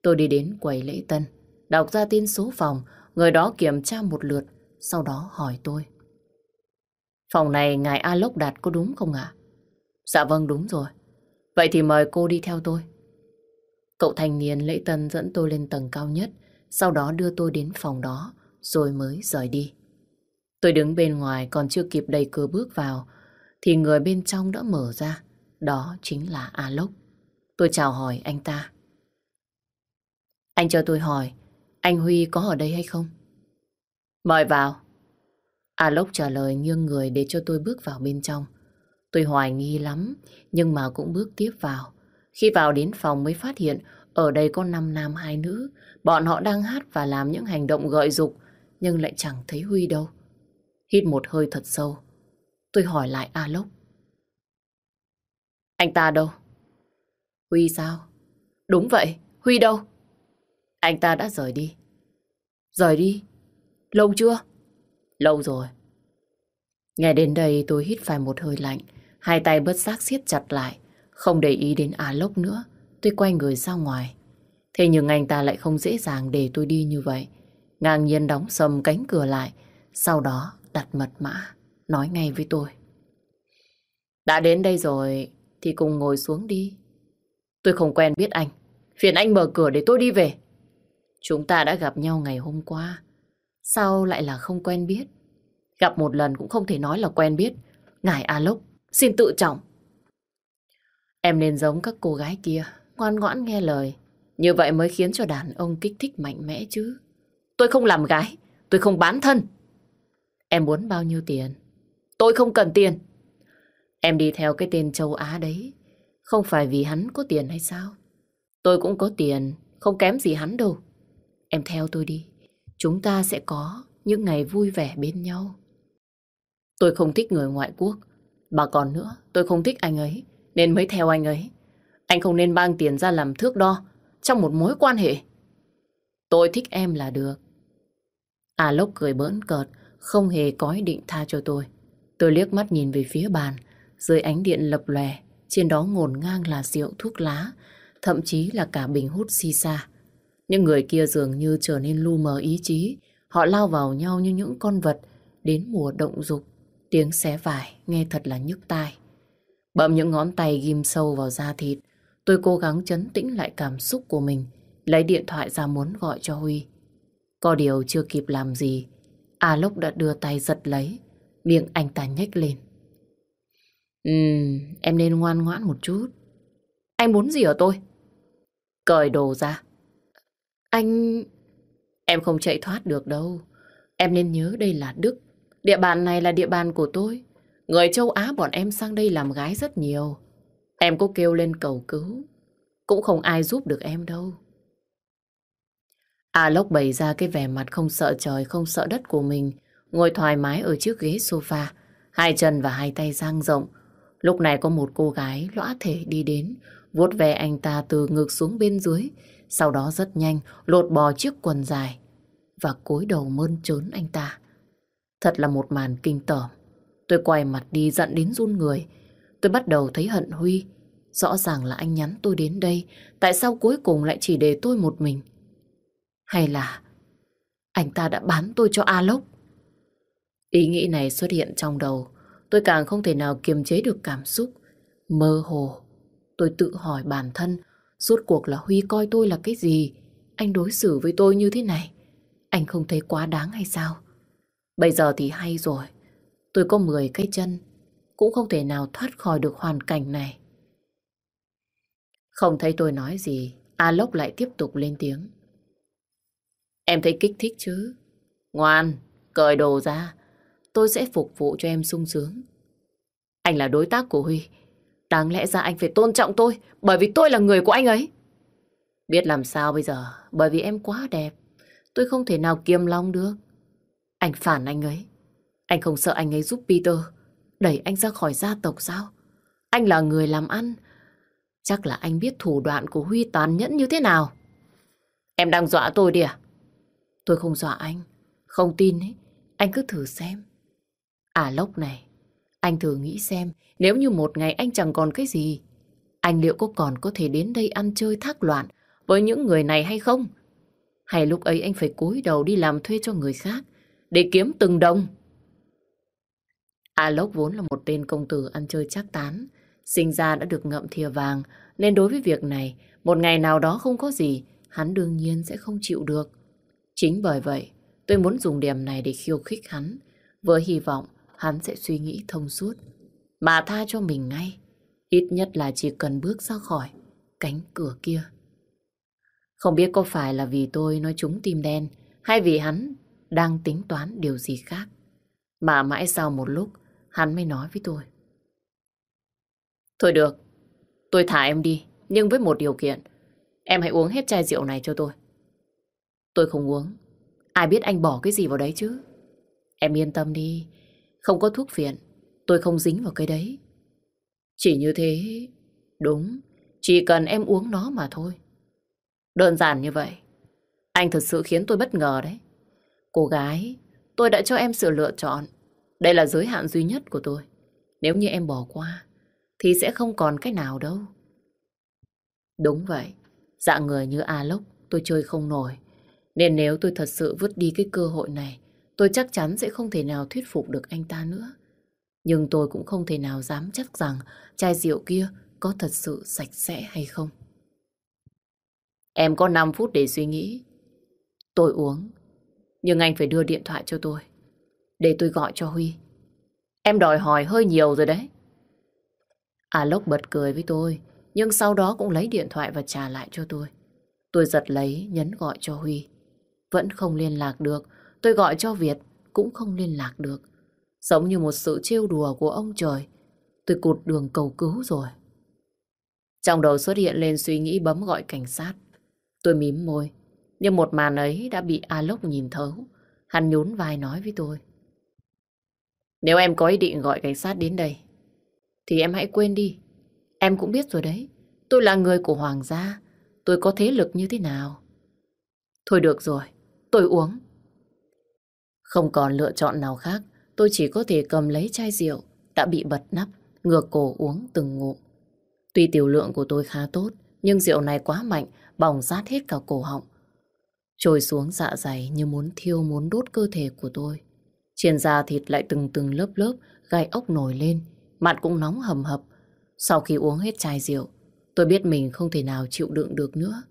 Tôi đi đến quầy lễ tân, đọc ra tin số phòng, người đó kiểm tra một lượt, sau đó hỏi tôi. Phòng này ngài A Lốc đặt có đúng không ạ? Dạ vâng đúng rồi. Vậy thì mời cô đi theo tôi. Cậu thanh niên lễ tân dẫn tôi lên tầng cao nhất, sau đó đưa tôi đến phòng đó, rồi mới rời đi. Tôi đứng bên ngoài còn chưa kịp đẩy cửa bước vào, thì người bên trong đã mở ra. Đó chính là A Lốc. Tôi chào hỏi anh ta. Anh cho tôi hỏi, anh Huy có ở đây hay không? Mời vào. A Lốc trả lời nghiêng người để cho tôi bước vào bên trong. Tôi hoài nghi lắm, nhưng mà cũng bước tiếp vào. Khi vào đến phòng mới phát hiện ở đây có 5 nam hai nữ. Bọn họ đang hát và làm những hành động gợi dục, nhưng lại chẳng thấy Huy đâu. Hít một hơi thật sâu. Tôi hỏi lại A Lốc. Anh ta đâu? Huy sao? Đúng vậy, Huy đâu? Anh ta đã rời đi. Rời đi? Lâu chưa? Lâu rồi. Nghe đến đây tôi hít phải một hơi lạnh, hai tay bất giác siết chặt lại, không để ý đến A Lốc nữa. Tôi quay người ra ngoài. Thế nhưng anh ta lại không dễ dàng để tôi đi như vậy. Ngang nhiên đóng sầm cánh cửa lại, sau đó đặt mật mã, nói ngay với tôi. Đã đến đây rồi thì cùng ngồi xuống đi. Tôi không quen biết anh, phiền anh mở cửa để tôi đi về. Chúng ta đã gặp nhau ngày hôm qua, sao lại là không quen biết? Gặp một lần cũng không thể nói là quen biết. Ngài A Lốc, xin tự trọng. Em nên giống các cô gái kia, ngoan ngoãn nghe lời. Như vậy mới khiến cho đàn ông kích thích mạnh mẽ chứ. Tôi không làm gái, tôi không bán thân. Em muốn bao nhiêu tiền? Tôi không cần tiền. Em đi theo cái tên châu Á đấy, không phải vì hắn có tiền hay sao? Tôi cũng có tiền, không kém gì hắn đâu. Em theo tôi đi, chúng ta sẽ có những ngày vui vẻ bên nhau. Tôi không thích người ngoại quốc, mà còn nữa, tôi không thích anh ấy, nên mới theo anh ấy. Anh không nên mang tiền ra làm thước đo trong một mối quan hệ. Tôi thích em là được. À lốc cười bỡn cợt, không hề có ý định tha cho tôi. Tôi liếc mắt nhìn về phía bàn, dưới ánh điện lập lòe, trên đó ngổn ngang là rượu thuốc lá, thậm chí là cả bình hút xì xa. Những người kia dường như trở nên lu mờ ý chí, họ lao vào nhau như những con vật đến mùa động dục. Tiếng xé vải nghe thật là nhức tai. Bậm những ngón tay ghim sâu vào da thịt, tôi cố gắng chấn tĩnh lại cảm xúc của mình, lấy điện thoại ra muốn gọi cho Huy. Có điều chưa kịp làm gì, A Lốc đã đưa tay giật lấy, miệng anh ta nhếch lên. Ừm, em nên ngoan ngoãn một chút. Anh muốn gì ở tôi? Cởi đồ ra. Anh... Em không chạy thoát được đâu. Em nên nhớ đây là Đức. Địa bàn này là địa bàn của tôi. Người châu Á bọn em sang đây làm gái rất nhiều. Em có kêu lên cầu cứu. Cũng không ai giúp được em đâu. A Lốc bày ra cái vẻ mặt không sợ trời, không sợ đất của mình. Ngồi thoải mái ở chiếc ghế sofa. Hai chân và hai tay dang rộng. Lúc này có một cô gái lõa thể đi đến, vuốt ve anh ta từ ngực xuống bên dưới, sau đó rất nhanh lột bò chiếc quần dài và cúi đầu mơn trớn anh ta. Thật là một màn kinh tởm. Tôi quay mặt đi giận đến run người. Tôi bắt đầu thấy hận Huy. Rõ ràng là anh nhắn tôi đến đây, tại sao cuối cùng lại chỉ để tôi một mình? Hay là anh ta đã bán tôi cho A Lốc? Ý nghĩ này xuất hiện trong đầu, tôi càng không thể nào kiềm chế được cảm xúc. Mơ hồ, tôi tự hỏi bản thân, suốt cuộc là Huy coi tôi là cái gì? Anh đối xử với tôi như thế này, anh không thấy quá đáng hay sao? Bây giờ thì hay rồi, tôi có 10 cây chân, cũng không thể nào thoát khỏi được hoàn cảnh này. Không thấy tôi nói gì, A Lốc lại tiếp tục lên tiếng. Em thấy kích thích chứ? Ngoan, cởi đồ ra, tôi sẽ phục vụ cho em sung sướng. Anh là đối tác của Huy. Đáng lẽ ra anh phải tôn trọng tôi, bởi vì tôi là người của anh ấy. Biết làm sao bây giờ, bởi vì em quá đẹp. Tôi không thể nào kiềm lòng được. Anh phản anh ấy. Anh không sợ anh ấy giúp Peter đẩy anh ra khỏi gia tộc sao? Anh là người làm ăn. Chắc là anh biết thủ đoạn của Huy tàn nhẫn như thế nào. Em đang dọa tôi đi à? Tôi không dọa anh. Không tin ấy, anh cứ thử xem. À lốc này, anh thử nghĩ xem, nếu như một ngày anh chẳng còn cái gì, anh liệu có còn có thể đến đây ăn chơi thác loạn với những người này hay không? Hay lúc ấy anh phải cúi đầu đi làm thuê cho người khác để kiếm từng đồng? A Lốc vốn là một tên công tử ăn chơi chắc tán, sinh ra đã được ngậm thìa vàng, nên đối với việc này, một ngày nào đó không có gì, hắn đương nhiên sẽ không chịu được. Chính bởi vậy, tôi muốn dùng điểm này để khiêu khích hắn, với hy vọng hắn sẽ suy nghĩ thông suốt, mà tha cho mình ngay. Ít nhất là chỉ cần bước ra khỏi cánh cửa kia. Không biết có phải là vì tôi nói trúng tim đen hay vì hắn đang tính toán điều gì khác. Mà mãi sau một lúc, hắn mới nói với tôi. Thôi được, tôi thả em đi, nhưng với một điều kiện. Em hãy uống hết chai rượu này cho tôi. Tôi không uống. Ai biết anh bỏ cái gì vào đấy chứ? Em yên tâm đi, không có thuốc phiện, tôi không dính vào cái đấy. Chỉ như thế, đúng, chỉ cần em uống nó mà thôi. Đơn giản như vậy. Anh thật sự khiến tôi bất ngờ đấy. Cô gái, tôi đã cho em sự lựa chọn. Đây là giới hạn duy nhất của tôi. Nếu như em bỏ qua, thì sẽ không còn cách nào đâu. Đúng vậy, dạng người như A Lốc tôi chơi không nổi. Nên nếu tôi thật sự vứt đi cái cơ hội này, tôi chắc chắn sẽ không thể nào thuyết phục được anh ta nữa. Nhưng tôi cũng không thể nào dám chắc rằng chai rượu kia có thật sự sạch sẽ hay không. Em có 5 phút để suy nghĩ. Tôi uống, nhưng anh phải đưa điện thoại cho tôi. Để tôi gọi cho Huy. Em đòi hỏi hơi nhiều rồi đấy. À Lốc bật cười với tôi. nhưng sau đó cũng lấy điện thoại và trả lại cho tôi. Tôi giật lấy, nhấn gọi cho Huy. Vẫn không liên lạc được, tôi gọi cho Việt, cũng không liên lạc được. Giống như một sự trêu đùa của ông trời. Tôi cụt đường cầu cứu rồi. Trong đầu xuất hiện lên suy nghĩ bấm gọi cảnh sát. Tôi mím môi, nhưng một màn ấy đã bị Alok nhìn thấu. Hắn nhún vai nói với tôi. Nếu em có ý định gọi cảnh sát đến đây, thì em hãy quên đi. Em cũng biết rồi đấy, tôi là người của Hoàng gia, tôi có thế lực như thế nào. Thôi được rồi, tôi uống. Không còn lựa chọn nào khác, tôi chỉ có thể cầm lấy chai rượu đã bị bật nắp, ngược cổ uống từng ngụm. Tuy tiểu lượng của tôi khá tốt, nhưng rượu này quá mạnh, bỏng rát hết cả cổ họng. trồi xuống dạ dày như muốn thiêu muốn đốt cơ thể của tôi. Trên da thịt lại từng từng lớp lớp, gai ốc nổi lên, mặt cũng nóng hầm hập. Sau khi uống hết chai rượu, tôi biết mình không thể nào chịu đựng được nữa,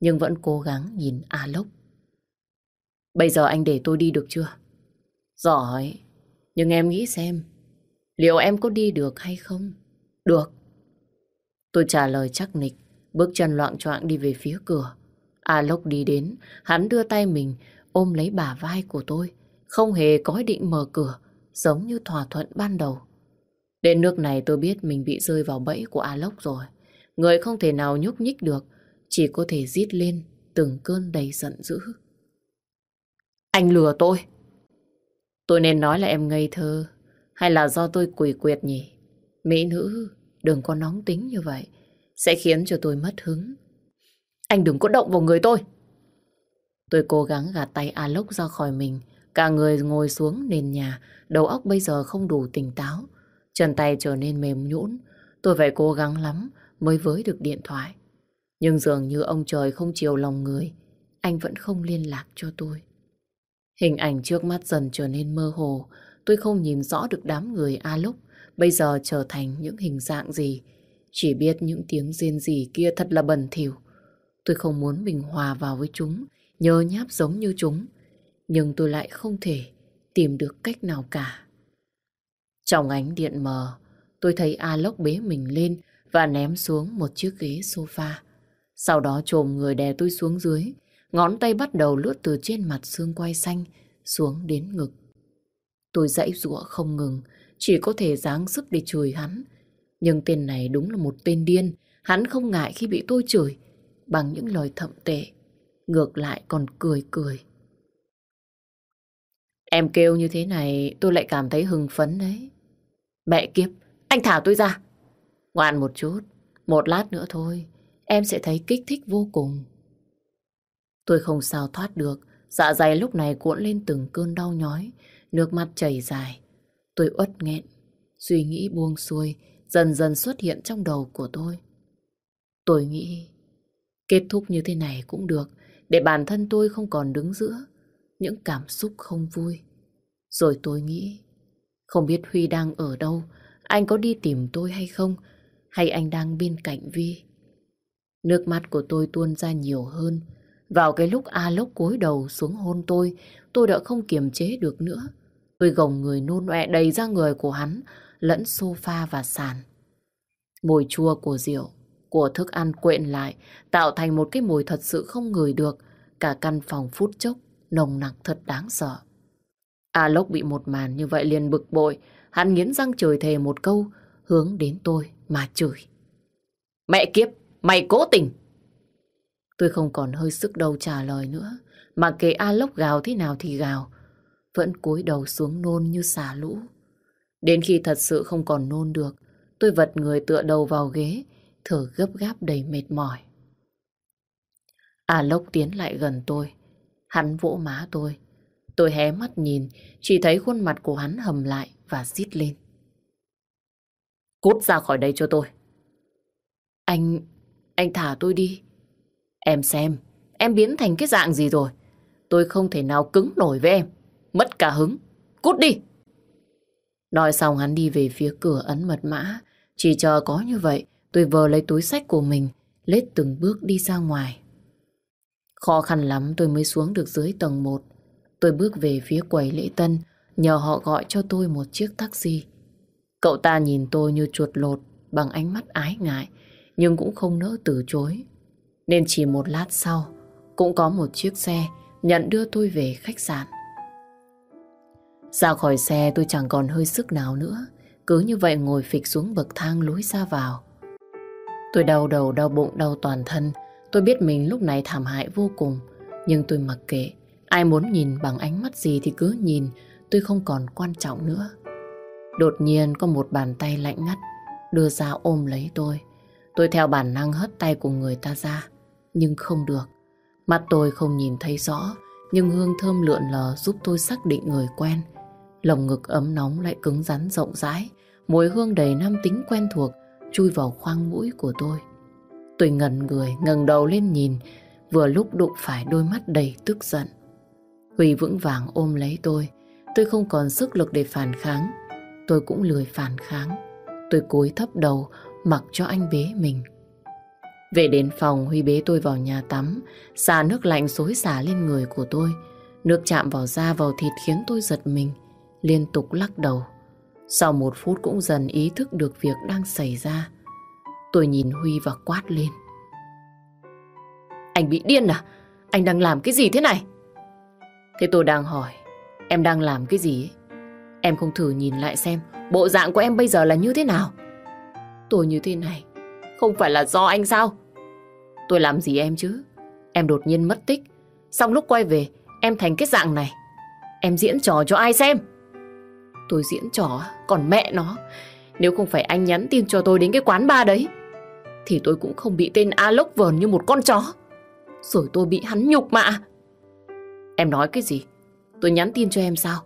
nhưng vẫn cố gắng nhìn A Lốc. Bây giờ anh để tôi đi được chưa? Giỏi, nhưng em nghĩ xem, liệu em có đi được hay không? Được. Tôi trả lời chắc nịch, bước chân loạn choạng đi về phía cửa. A Lốc đi đến, hắn đưa tay mình ôm lấy bả vai của tôi, không hề có ý định mở cửa, giống như thỏa thuận ban đầu. Đến nước này tôi biết mình bị rơi vào bẫy của A Lốc rồi. Người không thể nào nhúc nhích được, chỉ có thể rít lên từng cơn đầy giận dữ. Anh lừa tôi. Tôi nên nói là em ngây thơ, hay là do tôi quỷ quyệt nhỉ? Mỹ nữ, đừng có nóng tính như vậy, sẽ khiến cho tôi mất hứng. Anh đừng có động vào người tôi. Tôi cố gắng gạt tay A Lốc ra khỏi mình, Cả người ngồi xuống nền nhà, đầu óc bây giờ không đủ tỉnh táo. Chân tay trở nên mềm nhũn, tôi phải cố gắng lắm mới với được điện thoại. Nhưng dường như ông trời không chiều lòng người, anh vẫn không liên lạc cho tôi. Hình ảnh trước mắt dần trở nên mơ hồ, tôi không nhìn rõ được đám người A lúc bây giờ trở thành những hình dạng gì. Chỉ biết những tiếng riêng gì kia thật là bẩn thỉu. Tôi không muốn mình hòa vào với chúng, nhớ nháp giống như chúng. Nhưng tôi lại không thể tìm được cách nào cả. Trong ánh điện mờ, tôi thấy A Lốc bế mình lên và ném xuống một chiếc ghế sofa. Sau đó trồm người đè tôi xuống dưới, ngón tay bắt đầu lướt từ trên mặt xương quai xanh xuống đến ngực. Tôi dãy giụa không ngừng, chỉ có thể giáng sức để chửi hắn. Nhưng tên này đúng là một tên điên, hắn không ngại khi bị tôi chửi bằng những lời thậm tệ. Ngược lại còn cười cười. Em kêu như thế này tôi lại cảm thấy hưng phấn đấy. Mẹ kiếp, anh thả tôi ra. Ngoan một chút, một lát nữa thôi, em sẽ thấy kích thích vô cùng. Tôi không sao thoát được, dạ dày lúc này cuộn lên từng cơn đau nhói, nước mắt chảy dài. Tôi uất nghẹn, suy nghĩ buông xuôi, dần dần xuất hiện trong đầu của tôi. Tôi nghĩ, kết thúc như thế này cũng được, để bản thân tôi không còn đứng giữa những cảm xúc không vui. Rồi tôi nghĩ, không biết Huy đang ở đâu, anh có đi tìm tôi hay không, hay anh đang bên cạnh Vi. Nước mắt của tôi tuôn ra nhiều hơn. Vào cái lúc A Lốc cúi đầu xuống hôn tôi, tôi đã không kiềm chế được nữa. Tôi gồng người nôn ọe đầy ra người của hắn, lẫn sofa và sàn. Mùi chua của rượu, của thức ăn quện lại, tạo thành một cái mùi thật sự không ngửi được. Cả căn phòng phút chốc nồng nặc thật đáng sợ. A Lốc bị một màn như vậy liền bực bội, hắn nghiến răng chửi thề một câu, hướng đến tôi mà chửi. Mẹ kiếp, mày cố tình! Tôi không còn hơi sức đâu trả lời nữa, mà kệ A Lốc gào thế nào thì gào, vẫn cúi đầu xuống nôn như xả lũ. Đến khi thật sự không còn nôn được, tôi vật người tựa đầu vào ghế, thở gấp gáp đầy mệt mỏi. A Lốc tiến lại gần tôi, Hắn vỗ má tôi. Tôi hé mắt nhìn, chỉ thấy khuôn mặt của hắn hầm lại và rít lên. Cút ra khỏi đây cho tôi. Anh... anh thả tôi đi. Em xem, em biến thành cái dạng gì rồi. Tôi không thể nào cứng nổi với em. Mất cả hứng. Cút đi! Nói xong hắn đi về phía cửa ấn mật mã. Chỉ chờ có như vậy, tôi vờ lấy túi sách của mình, lết từng bước đi ra ngoài. Khó khăn lắm tôi mới xuống được dưới tầng 1. Tôi bước về phía quầy lễ tân, nhờ họ gọi cho tôi một chiếc taxi. Cậu ta nhìn tôi như chuột lột bằng ánh mắt ái ngại, nhưng cũng không nỡ từ chối. Nên chỉ một lát sau, cũng có một chiếc xe nhận đưa tôi về khách sạn. Ra khỏi xe tôi chẳng còn hơi sức nào nữa, cứ như vậy ngồi phịch xuống bậc thang lối ra vào. Tôi đau đầu, đau bụng, đau toàn thân. Tôi biết mình lúc này thảm hại vô cùng, nhưng tôi mặc kệ. Ai muốn nhìn bằng ánh mắt gì thì cứ nhìn, tôi không còn quan trọng nữa. Đột nhiên có một bàn tay lạnh ngắt đưa ra ôm lấy tôi. Tôi theo bản năng hất tay của người ta ra, nhưng không được. mặt tôi không nhìn thấy rõ, nhưng hương thơm lượn lờ giúp tôi xác định người quen. Lồng ngực ấm nóng lại cứng rắn rộng rãi, mùi hương đầy nam tính quen thuộc chui vào khoang mũi của tôi. Tôi ngẩn người, ngẩng đầu lên nhìn, vừa lúc đụng phải đôi mắt đầy tức giận. Huy vững vàng ôm lấy tôi, tôi không còn sức lực để phản kháng. Tôi cũng lười phản kháng. Tôi cúi thấp đầu, mặc cho anh bế mình. Về đến phòng, Huy bế tôi vào nhà tắm, xả nước lạnh xối xả lên người của tôi. Nước chạm vào da vào thịt khiến tôi giật mình, liên tục lắc đầu. Sau một phút cũng dần ý thức được việc đang xảy ra. Tôi nhìn Huy và quát lên. Anh bị điên à? Anh đang làm cái gì thế này? Thế tôi đang hỏi, em đang làm cái gì ấy? Em không thử nhìn lại xem bộ dạng của em bây giờ là như thế nào? Tôi như thế này, không phải là do anh sao? Tôi làm gì em chứ? Em đột nhiên mất tích, xong lúc quay về, em thành cái dạng này. Em diễn trò cho ai xem? Tôi diễn trò, còn mẹ nó. Nếu không phải anh nhắn tin cho tôi đến cái quán bar đấy, thì tôi cũng không bị tên Alok vờn như một con chó. Rồi tôi bị hắn nhục mạ. Em nói cái gì? Tôi nhắn tin cho em sao?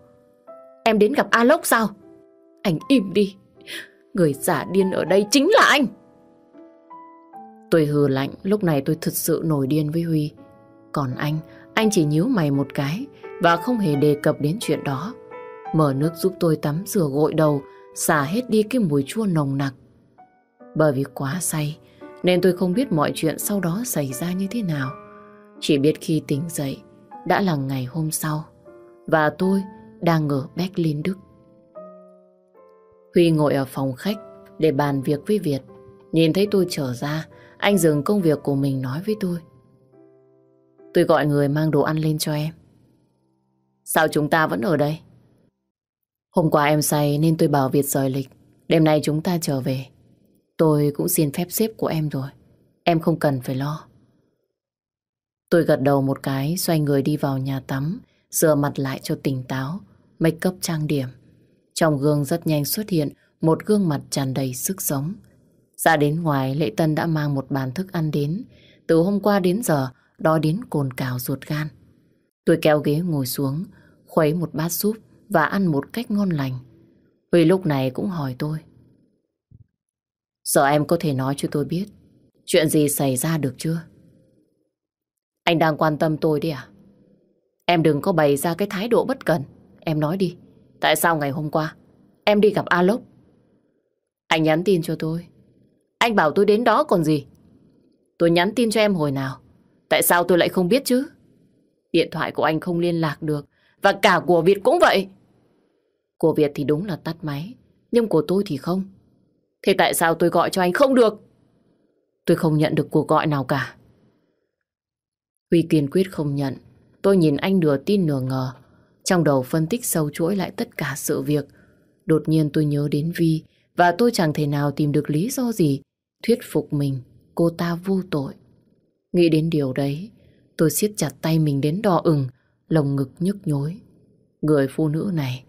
Em đến gặp Alok sao? Anh im đi. Người giả điên ở đây chính là anh. Tôi hừ lạnh, lúc này tôi thật sự nổi điên với Huy. Còn anh, anh chỉ nhíu mày một cái và không hề đề cập đến chuyện đó. Mở nước giúp tôi tắm rửa gội đầu, xả hết đi cái mùi chua nồng nặc. Bởi vì quá say, nên tôi không biết mọi chuyện sau đó xảy ra như thế nào. Chỉ biết khi tỉnh dậy, đã là ngày hôm sau. Và tôi đang ở Berlin, Đức. Huy ngồi ở phòng khách để bàn việc với Việt. Nhìn thấy tôi trở ra, anh dừng công việc của mình nói với tôi. Tôi gọi người mang đồ ăn lên cho em. Sao chúng ta vẫn ở đây? Hôm qua em say nên tôi bảo Việt rời lịch. Đêm nay chúng ta trở về. Tôi cũng xin phép xếp của em rồi. Em không cần phải lo. Tôi gật đầu một cái, xoay người đi vào nhà tắm, rửa mặt lại cho tỉnh táo, make up trang điểm. Trong gương rất nhanh xuất hiện một gương mặt tràn đầy sức sống. Ra đến ngoài, Lệ Tân đã mang một bàn thức ăn đến. Từ hôm qua đến giờ, đó đến cồn cào ruột gan. Tôi kéo ghế ngồi xuống, khuấy một bát súp và ăn một cách ngon lành. Huy lúc này cũng hỏi tôi. Giờ em có thể nói cho tôi biết chuyện gì xảy ra được chưa? Anh đang quan tâm tôi đấy à? Em đừng có bày ra cái thái độ bất cần. Em nói đi, tại sao ngày hôm qua em đi gặp Alok? Anh nhắn tin cho tôi. Anh bảo tôi đến đó còn gì? Tôi nhắn tin cho em hồi nào? Tại sao tôi lại không biết chứ? Điện thoại của anh không liên lạc được và cả của Việt cũng vậy. Của Việt thì đúng là tắt máy, nhưng của tôi thì không. Thế tại sao tôi gọi cho anh không được? Tôi không nhận được cuộc gọi nào cả. Huy kiên quyết không nhận. Tôi nhìn anh nửa tin nửa ngờ. Trong đầu phân tích sâu chuỗi lại tất cả sự việc. Đột nhiên tôi nhớ đến Vi và tôi chẳng thể nào tìm được lý do gì thuyết phục mình cô ta vô tội. Nghĩ đến điều đấy, tôi siết chặt tay mình đến đỏ ửng, lồng ngực nhức nhối. Người phụ nữ này,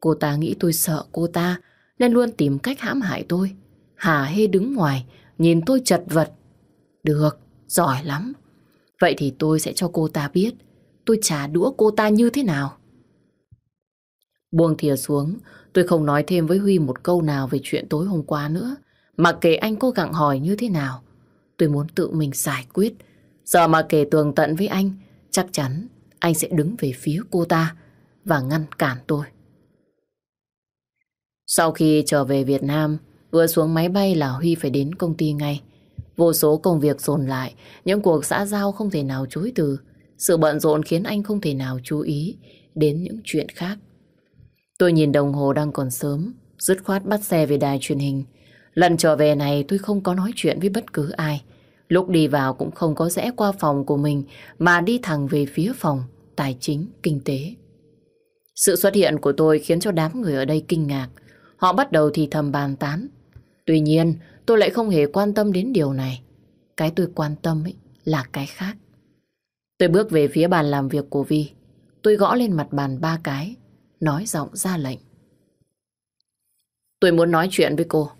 cô ta nghĩ tôi sợ cô ta nên luôn tìm cách hãm hại tôi. Hà hê đứng ngoài, nhìn tôi chật vật. Được, giỏi lắm. Vậy thì tôi sẽ cho cô ta biết tôi trả đũa cô ta như thế nào. Buông thìa xuống, tôi không nói thêm với Huy một câu nào về chuyện tối hôm qua nữa. Mặc kệ anh có gặng hỏi như thế nào, tôi muốn tự mình giải quyết. Giờ mà kể tường tận với anh, chắc chắn anh sẽ đứng về phía cô ta và ngăn cản tôi. Sau khi trở về Việt Nam, vừa xuống máy bay là Huy phải đến công ty ngay. Vô số công việc dồn lại, những cuộc xã giao không thể nào chối từ. Sự bận rộn khiến anh không thể nào chú ý đến những chuyện khác. Tôi nhìn đồng hồ đang còn sớm, dứt khoát bắt xe về đài truyền hình. Lần trở về này tôi không có nói chuyện với bất cứ ai. Lúc đi vào cũng không có rẽ qua phòng của mình mà đi thẳng về phía phòng tài chính, kinh tế. Sự xuất hiện của tôi khiến cho đám người ở đây kinh ngạc. Họ bắt đầu thì thầm bàn tán. Tuy nhiên, tôi lại không hề quan tâm đến điều này. Cái tôi quan tâm ấy là cái khác. Tôi bước về phía bàn làm việc của Vi. Tôi gõ lên mặt bàn ba cái, nói giọng ra lệnh. Tôi muốn nói chuyện với cô.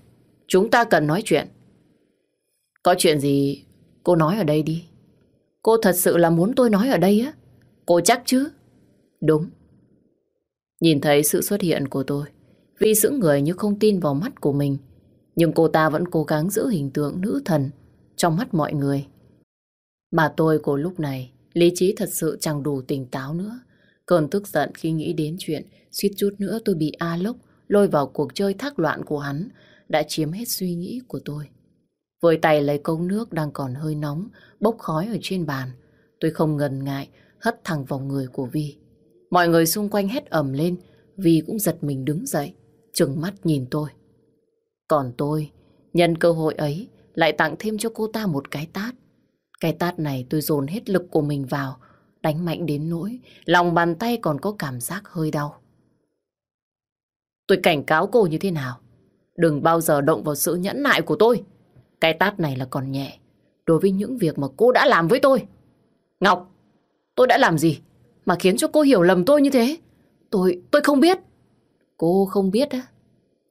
Chúng ta cần nói chuyện. Có chuyện gì cô nói ở đây đi. Cô thật sự là muốn tôi nói ở đây á? Cô chắc chứ? Đúng. Nhìn thấy sự xuất hiện của tôi, Vi sững người như không tin vào mắt của mình. Nhưng cô ta vẫn cố gắng giữ hình tượng nữ thần trong mắt mọi người. Bà tôi của lúc này, lý trí thật sự chẳng đủ tỉnh táo nữa. Cơn tức giận khi nghĩ đến chuyện suýt chút nữa tôi bị A Lốc lôi vào cuộc chơi thác loạn của hắn đã chiếm hết suy nghĩ của tôi. Với tay lấy cốc nước đang còn hơi nóng, bốc khói ở trên bàn. Tôi không ngần ngại, hất thẳng vào người của Vi. Mọi người xung quanh hét ầm lên, Vi cũng giật mình đứng dậy, trừng mắt nhìn tôi. Còn tôi, nhân cơ hội ấy, lại tặng thêm cho cô ta một cái tát. Cái tát này tôi dồn hết lực của mình vào, đánh mạnh đến nỗi, lòng bàn tay còn có cảm giác hơi đau. Tôi cảnh cáo cô như thế nào? Đừng bao giờ động vào sự nhẫn nại của tôi. Cái tát này là còn nhẹ, đối với những việc mà cô đã làm với tôi. Ngọc, tôi đã làm gì mà khiến cho cô hiểu lầm tôi như thế? Tôi, tôi không biết. Cô không biết á?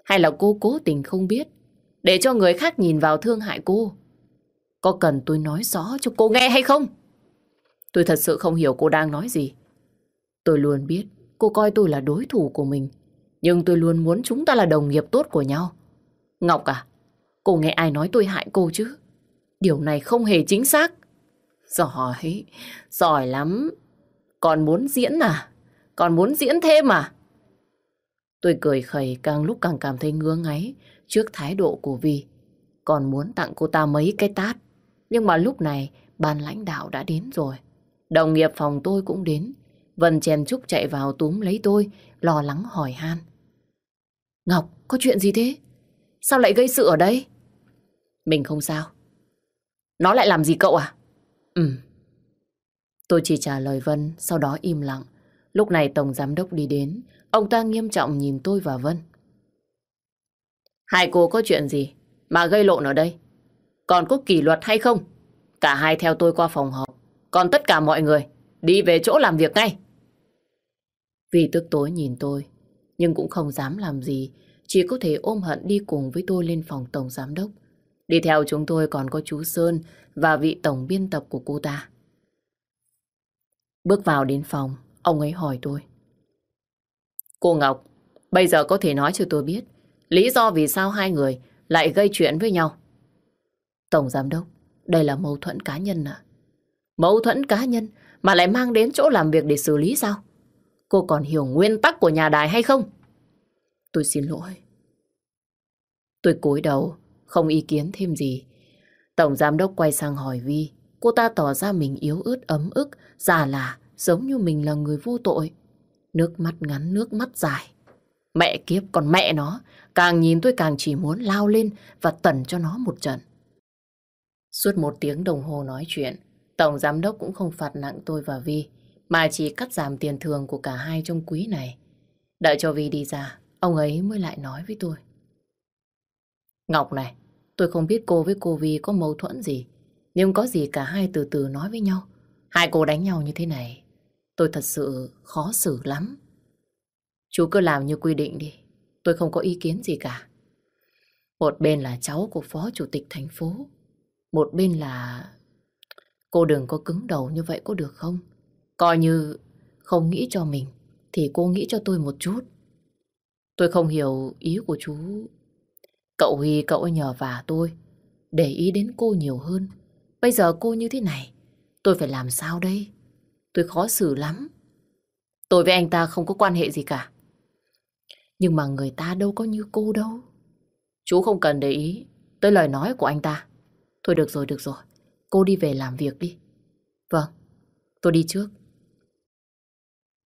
Hay là cô cố tình không biết? Để cho người khác nhìn vào thương hại cô. Có cần tôi nói rõ cho cô nghe hay không? Tôi thật sự không hiểu cô đang nói gì. Tôi luôn biết cô coi tôi là đối thủ của mình. Nhưng tôi luôn muốn chúng ta là đồng nghiệp tốt của nhau. Ngọc à, cô nghe ai nói tôi hại cô chứ? Điều này không hề chính xác. Giỏi, giỏi lắm. Còn muốn diễn à? Còn muốn diễn thêm à? Tôi cười khẩy càng lúc càng cảm thấy ngứa ngáy trước thái độ của Vi. Còn muốn tặng cô ta mấy cái tát. Nhưng mà lúc này ban lãnh đạo đã đến rồi. Đồng nghiệp phòng tôi cũng đến. Vân chèn chúc chạy vào túm lấy tôi, lo lắng hỏi han. Ngọc, có chuyện gì thế? Sao lại gây sự ở đây? Mình không sao. Nó lại làm gì cậu à? Ừ. Tôi chỉ trả lời Vân, sau đó im lặng. Lúc này Tổng Giám Đốc đi đến, ông ta nghiêm trọng nhìn tôi và Vân. Hai cô có chuyện gì mà gây lộn ở đây? Còn có kỷ luật hay không? Cả hai theo tôi qua phòng họp. Còn tất cả mọi người đi về chỗ làm việc ngay. Vì tức tối nhìn tôi, nhưng cũng không dám làm gì, chỉ có thể ôm hận đi cùng với tôi lên phòng tổng giám đốc. Đi theo chúng tôi còn có chú Sơn và vị tổng biên tập của cô ta. Bước vào đến phòng, ông ấy hỏi tôi. Cô Ngọc, bây giờ có thể nói cho tôi biết lý do vì sao hai người lại gây chuyện với nhau. Tổng giám đốc, đây là mâu thuẫn cá nhân à? Mâu thuẫn cá nhân mà lại mang đến chỗ làm việc để xử lý sao? Cô còn hiểu nguyên tắc của nhà đài hay không? Tôi xin lỗi. Tôi cúi đầu, không ý kiến thêm gì. Tổng giám đốc quay sang hỏi Vi. Cô ta tỏ ra mình yếu ớt ấm ức, già là giống như mình là người vô tội. Nước mắt ngắn, nước mắt dài. Mẹ kiếp, còn mẹ nó, càng nhìn tôi càng chỉ muốn lao lên và tẩn cho nó một trận. Suốt một tiếng đồng hồ nói chuyện, Tổng giám đốc cũng không phạt nặng tôi và Vi, mà chỉ cắt giảm tiền thường của cả hai trong quý này. Đợi cho Vi đi ra, ông ấy mới lại nói với tôi. Ngọc này, tôi không biết cô với cô Vi có mâu thuẫn gì, nhưng có gì cả hai từ từ nói với nhau. Hai cô đánh nhau như thế này, tôi thật sự khó xử lắm. Chú cứ làm như quy định đi, tôi không có ý kiến gì cả. Một bên là cháu của phó chủ tịch thành phố, một bên là... Cô đừng có cứng đầu như vậy có được không? Coi như không nghĩ cho mình, thì cô nghĩ cho tôi một chút. Tôi không hiểu ý của chú. Cậu Huy cậu nhờ vả tôi, để ý đến cô nhiều hơn. Bây giờ cô như thế này, tôi phải làm sao đây? Tôi khó xử lắm. Tôi với anh ta không có quan hệ gì cả. Nhưng mà người ta đâu có như cô đâu. Chú không cần để ý tới lời nói của anh ta. Thôi được rồi, được rồi. Cô đi về làm việc đi. Vâng, tôi đi trước.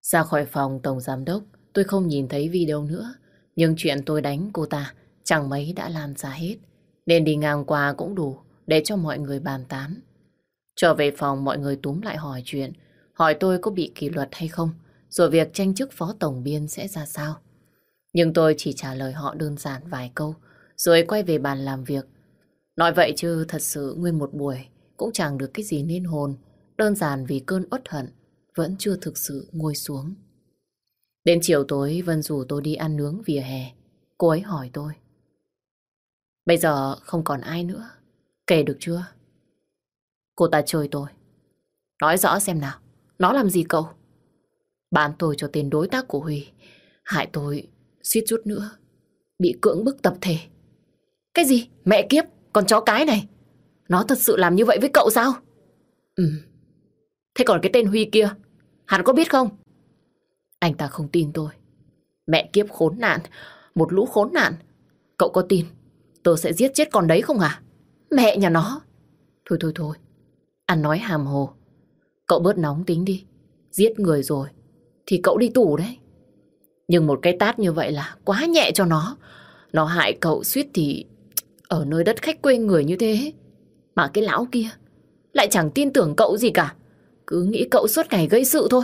Ra khỏi phòng tổng giám đốc, tôi không nhìn thấy video nữa. Nhưng chuyện tôi đánh cô ta chẳng mấy đã lan ra hết, nên đi ngang qua cũng đủ để cho mọi người bàn tán. Trở về phòng mọi người túm lại hỏi chuyện, hỏi tôi có bị kỷ luật hay không, rồi việc tranh chức phó tổng biên sẽ ra sao. Nhưng tôi chỉ trả lời họ đơn giản vài câu, rồi quay về bàn làm việc. Nói vậy chứ thật sự nguyên một buổi cũng chẳng được cái gì nên hồn, đơn giản vì cơn uất hận vẫn chưa thực sự ngồi xuống. Đến chiều tối Vân rủ tôi đi ăn nướng vỉa hè. Cô ấy hỏi tôi. Bây giờ không còn ai nữa. Kể được chưa? Cô ta chơi tôi. Nói rõ xem nào. Nó làm gì cậu? Bán tôi cho tên đối tác của Huy. Hại tôi suýt chút nữa. Bị cưỡng bức tập thể. Cái gì? Mẹ kiếp, con chó cái này. Nó thật sự làm như vậy với cậu sao? Ừ. Thế còn cái tên Huy kia, hắn có biết không? Anh ta không tin tôi. Mẹ kiếp khốn nạn, một lũ khốn nạn. Cậu có tin tôi sẽ giết chết con đấy không à? Mẹ nhà nó. Thôi thôi thôi, ăn nói hàm hồ. Cậu bớt nóng tính đi. Giết người rồi, thì cậu đi tù đấy. Nhưng một cái tát như vậy là quá nhẹ cho nó. Nó hại cậu suýt thì ở nơi đất khách quê người như thế. Mà cái lão kia lại chẳng tin tưởng cậu gì cả. Cứ nghĩ cậu suốt ngày gây sự thôi.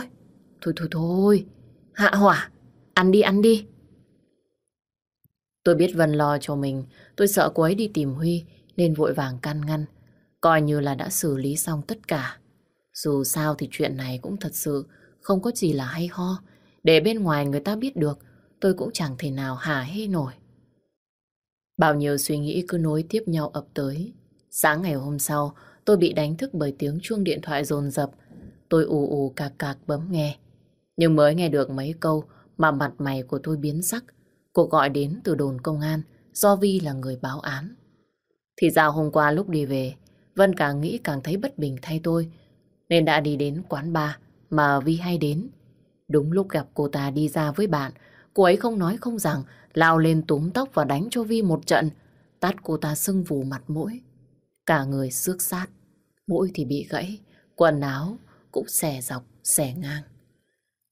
Thôi thôi thôi, hạ hỏa, ăn đi ăn đi. Tôi biết Vân lo cho mình, tôi sợ cô ấy đi tìm Huy nên vội vàng can ngăn. Coi như là đã xử lý xong tất cả. Dù sao thì chuyện này cũng thật sự không có gì là hay ho. Để bên ngoài người ta biết được, tôi cũng chẳng thể nào hả hê nổi. Bao nhiêu suy nghĩ cứ nối tiếp nhau ập tới. Sáng ngày hôm sau, tôi bị đánh thức bởi tiếng chuông điện thoại rồn rập. Tôi ù ù cạc cạc bấm nghe. Nhưng mới nghe được mấy câu mà mặt mày của tôi biến sắc. Cuộc gọi đến từ đồn công an do Vi là người báo án. Thì ra hôm qua lúc đi về, Vân càng nghĩ càng thấy bất bình thay tôi, nên đã đi đến quán bar mà Vi hay đến. Đúng lúc gặp cô ta đi ra với bạn, cô ấy không nói không rằng, lao lên túm tóc và đánh cho Vi một trận, tát cô ta sưng vù mặt mũi. Cả người xước sát, mũi thì bị gãy, quần áo cũng xẻ dọc, xẻ ngang.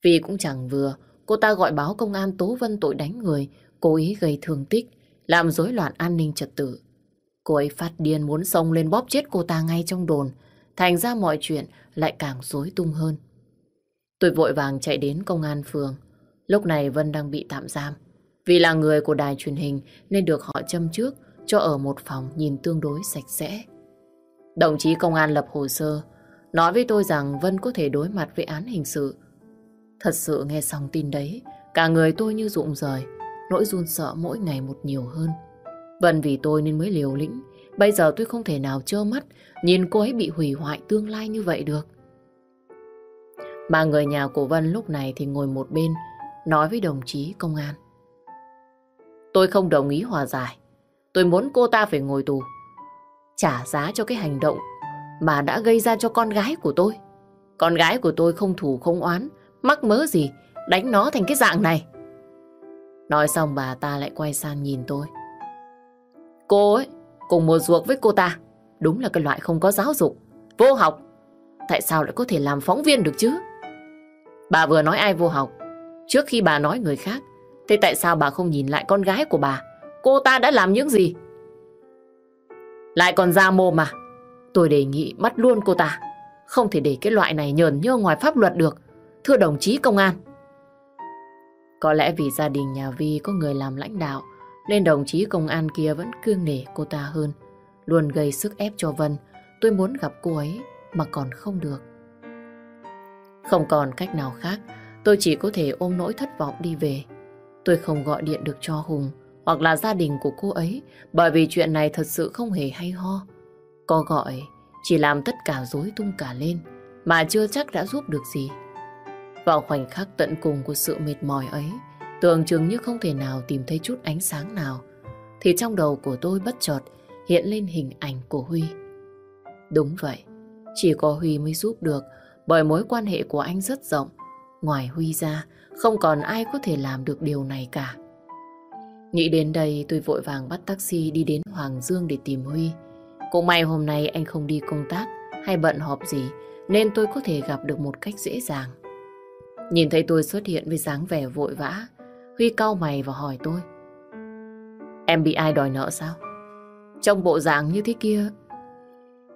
Vi cũng chẳng vừa, cô ta gọi báo công an tố Vân tội đánh người, cố ý gây thương tích, làm rối loạn an ninh trật tự. Cô ấy phát điên muốn xông lên bóp chết cô ta ngay trong đồn, thành ra mọi chuyện lại càng rối tung hơn. Tôi vội vàng chạy đến công an phường. Lúc này Vân đang bị tạm giam. Vì là người của đài truyền hình nên được họ châm trước cho ở một phòng nhìn tương đối sạch sẽ. Đồng chí công an lập hồ sơ, nói với tôi rằng Vân có thể đối mặt với án hình sự. Thật sự nghe xong tin đấy, cả người tôi như rụng rời, nỗi run sợ mỗi ngày một nhiều hơn. Vân vì tôi nên mới liều lĩnh, bây giờ tôi không thể nào trơ mắt nhìn cô ấy bị hủy hoại tương lai như vậy được. Ba người nhà của Vân lúc này thì ngồi một bên, nói với đồng chí công an. Tôi không đồng ý hòa giải. Tôi muốn cô ta phải ngồi tù. Trả giá cho cái hành động mà đã gây ra cho con gái của tôi. Con gái của tôi không thủ không oán, mắc mớ gì, đánh nó thành cái dạng này. Nói xong bà ta lại quay sang nhìn tôi. Cô ấy, cùng một ruột với cô ta, đúng là cái loại không có giáo dục, vô học. Tại sao lại có thể làm phóng viên được chứ? Bà vừa nói ai vô học, trước khi bà nói người khác, thế tại sao bà không nhìn lại con gái của bà? Cô ta đã làm những gì? Lại còn ra mồm mà. Tôi đề nghị bắt luôn cô ta. Không thể để cái loại này nhờn nhơ ngoài pháp luật được. Thưa đồng chí công an. Có lẽ vì gia đình nhà Vi có người làm lãnh đạo, nên đồng chí công an kia vẫn cương nể cô ta hơn. Luôn gây sức ép cho Vân. Tôi muốn gặp cô ấy mà còn không được. Không còn cách nào khác, tôi chỉ có thể ôm nỗi thất vọng đi về. Tôi không gọi điện được cho Hùng hoặc là gia đình của cô ấy bởi vì chuyện này thật sự không hề hay ho. Có gọi chỉ làm tất cả rối tung cả lên mà chưa chắc đã giúp được gì. Vào khoảnh khắc tận cùng của sự mệt mỏi ấy, tưởng chừng như không thể nào tìm thấy chút ánh sáng nào, thì trong đầu của tôi bất chợt hiện lên hình ảnh của Huy. Đúng vậy, chỉ có Huy mới giúp được bởi mối quan hệ của anh rất rộng. Ngoài Huy ra, không còn ai có thể làm được điều này cả. Nghĩ đến đây tôi vội vàng bắt taxi đi đến Hoàng Dương để tìm Huy. Cũng may hôm nay anh không đi công tác hay bận họp gì nên tôi có thể gặp được một cách dễ dàng. Nhìn thấy tôi xuất hiện với dáng vẻ vội vã, Huy cau mày và hỏi tôi. Em bị ai đòi nợ sao? Trong bộ dạng như thế kia,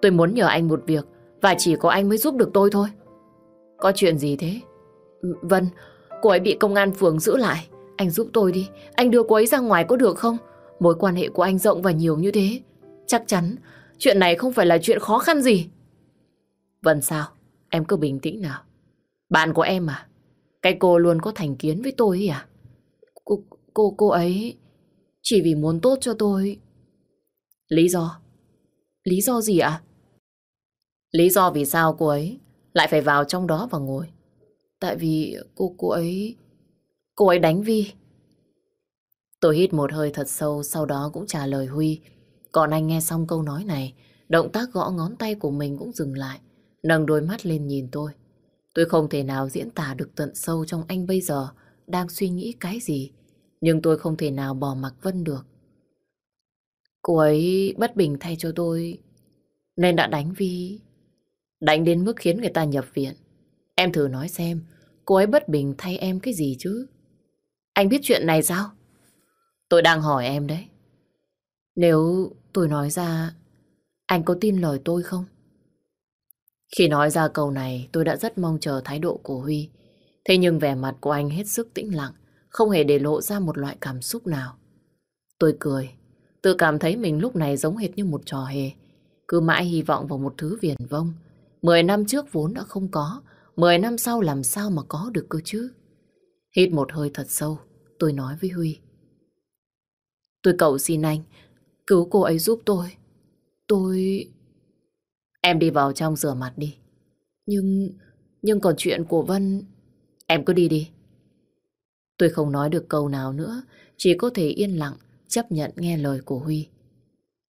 tôi muốn nhờ anh một việc và chỉ có anh mới giúp được tôi thôi. Có chuyện gì thế? Vân, cô ấy bị công an phường giữ lại. Anh giúp tôi đi, anh đưa cô ấy ra ngoài có được không? Mối quan hệ của anh rộng và nhiều như thế. Chắc chắn, chuyện này không phải là chuyện khó khăn gì. Vân sao? Em cứ bình tĩnh nào. Bạn của em à? Cái cô luôn có thành kiến với tôi ấy à? Cô, cô, cô ấy chỉ vì muốn tốt cho tôi. Lý do? Lý do gì ạ? Lý do vì sao cô ấy lại phải vào trong đó và ngồi? Tại vì cô cô ấy... Cô ấy đánh Vi. Tôi hít một hơi thật sâu sau đó cũng trả lời Huy. Còn anh nghe xong câu nói này, động tác gõ ngón tay của mình cũng dừng lại, nâng đôi mắt lên nhìn tôi. Tôi không thể nào diễn tả được tận sâu trong anh bây giờ đang suy nghĩ cái gì, nhưng tôi không thể nào bỏ mặc Vân được. Cô ấy bất bình thay cho tôi, nên đã đánh Vi. Đánh đến mức khiến người ta nhập viện. Em thử nói xem, cô ấy bất bình thay em cái gì chứ? Anh biết chuyện này sao? Tôi đang hỏi em đấy. Nếu tôi nói ra, anh có tin lời tôi không? Khi nói ra câu này, tôi đã rất mong chờ thái độ của Huy. Thế nhưng vẻ mặt của anh hết sức tĩnh lặng, không hề để lộ ra một loại cảm xúc nào. Tôi cười, tự cảm thấy mình lúc này giống hệt như một trò hề. Cứ mãi hy vọng vào một thứ viển vông. Mười năm trước vốn đã không có, mười năm sau làm sao mà có được cơ chứ? Hít một hơi thật sâu, tôi nói với Huy. Tôi cầu xin anh, cứu cô ấy giúp tôi. Tôi... Em đi vào trong rửa mặt đi. Nhưng... Nhưng còn chuyện của Vân... Em cứ đi đi. Tôi không nói được câu nào nữa, chỉ có thể yên lặng, chấp nhận nghe lời của Huy.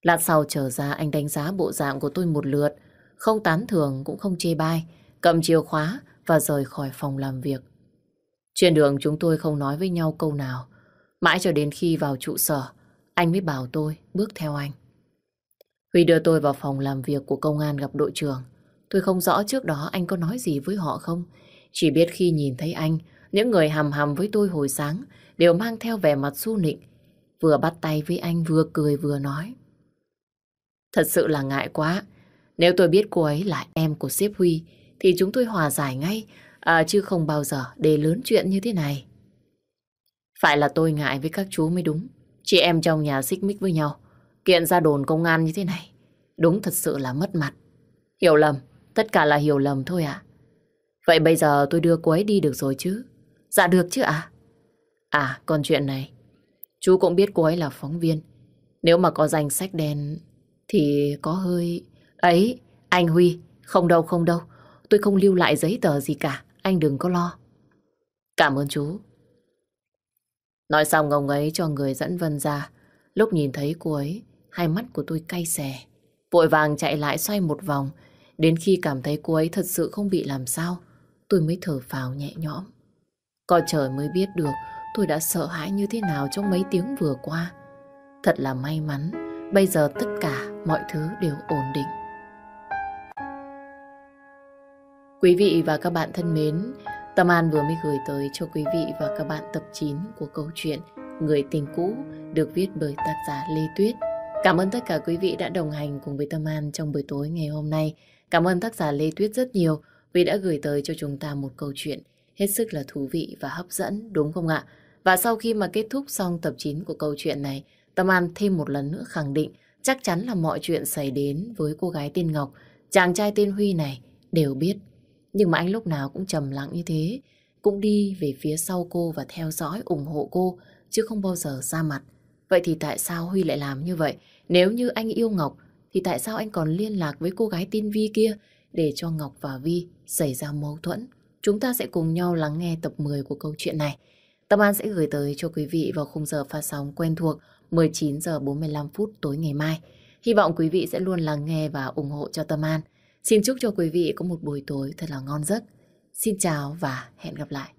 Lát sau trở ra anh đánh giá bộ dạng của tôi một lượt, không tán thưởng cũng không chê bai, cầm chìa khóa và rời khỏi phòng làm việc. Trên đường chúng tôi không nói với nhau câu nào, mãi cho đến khi vào trụ sở, anh mới bảo tôi bước theo anh. Huy đưa tôi vào phòng làm việc của công an gặp đội trưởng. Tôi không rõ trước đó anh có nói gì với họ không. Chỉ biết khi nhìn thấy anh, những người hầm hầm với tôi hồi sáng đều mang theo vẻ mặt su nịnh. Vừa bắt tay với anh vừa cười vừa nói. Thật sự là ngại quá. Nếu tôi biết cô ấy là em của sếp Huy thì chúng tôi hòa giải ngay, à, chứ không bao giờ để lớn chuyện như thế này. Phải là tôi ngại với các chú mới đúng. Chị em trong nhà xích mích với nhau. Kiện ra đồn công an như thế này. Đúng thật sự là mất mặt. Hiểu lầm. Tất cả là hiểu lầm thôi ạ. Vậy bây giờ tôi đưa cô ấy đi được rồi chứ? Dạ được chứ ạ. À? còn chuyện này. Chú cũng biết cô ấy là phóng viên. Nếu mà có danh sách đen thì có hơi... Ấy, anh Huy. Không đâu, không đâu. Tôi không lưu lại giấy tờ gì cả. Anh đừng có lo. Cảm ơn chú. Nói xong ông ấy cho người dẫn Vân ra. Lúc nhìn thấy cô ấy, hai mắt của tôi cay xè. Vội vàng chạy lại xoay một vòng. Đến khi cảm thấy cô ấy thật sự không bị làm sao, tôi mới thở phào nhẹ nhõm. Có trời mới biết được tôi đã sợ hãi như thế nào trong mấy tiếng vừa qua. Thật là may mắn, bây giờ tất cả mọi thứ đều ổn định. Quý vị và các bạn thân mến, Tâm An vừa mới gửi tới cho quý vị và các bạn tập 9 của câu chuyện Người tình cũ được viết bởi tác giả Lê Tuyết. Cảm ơn tất cả quý vị đã đồng hành cùng với Tâm An trong buổi tối ngày hôm nay. Cảm ơn tác giả Lê Tuyết rất nhiều vì đã gửi tới cho chúng ta một câu chuyện hết sức là thú vị và hấp dẫn, đúng không ạ? Và sau khi mà kết thúc xong tập 9 của câu chuyện này, Tâm An thêm một lần nữa khẳng định chắc chắn là mọi chuyện xảy đến với cô gái tên Ngọc, chàng trai tên Huy này đều biết nhưng mà anh lúc nào cũng trầm lặng như thế, cũng đi về phía sau cô và theo dõi, ủng hộ cô, chứ không bao giờ ra mặt. Vậy thì tại sao Huy lại làm như vậy? Nếu như anh yêu Ngọc, thì tại sao anh còn liên lạc với cô gái tin Vi kia để cho Ngọc và Vi xảy ra mâu thuẫn? Chúng ta sẽ cùng nhau lắng nghe tập 10 của câu chuyện này. Tâm An sẽ gửi tới cho quý vị vào khung giờ phát sóng quen thuộc 19 giờ 45 phút tối ngày mai. Hy vọng quý vị sẽ luôn lắng nghe và ủng hộ cho Tâm An. Xin chúc cho quý vị có một buổi tối thật là ngon giấc. Xin chào và hẹn gặp lại.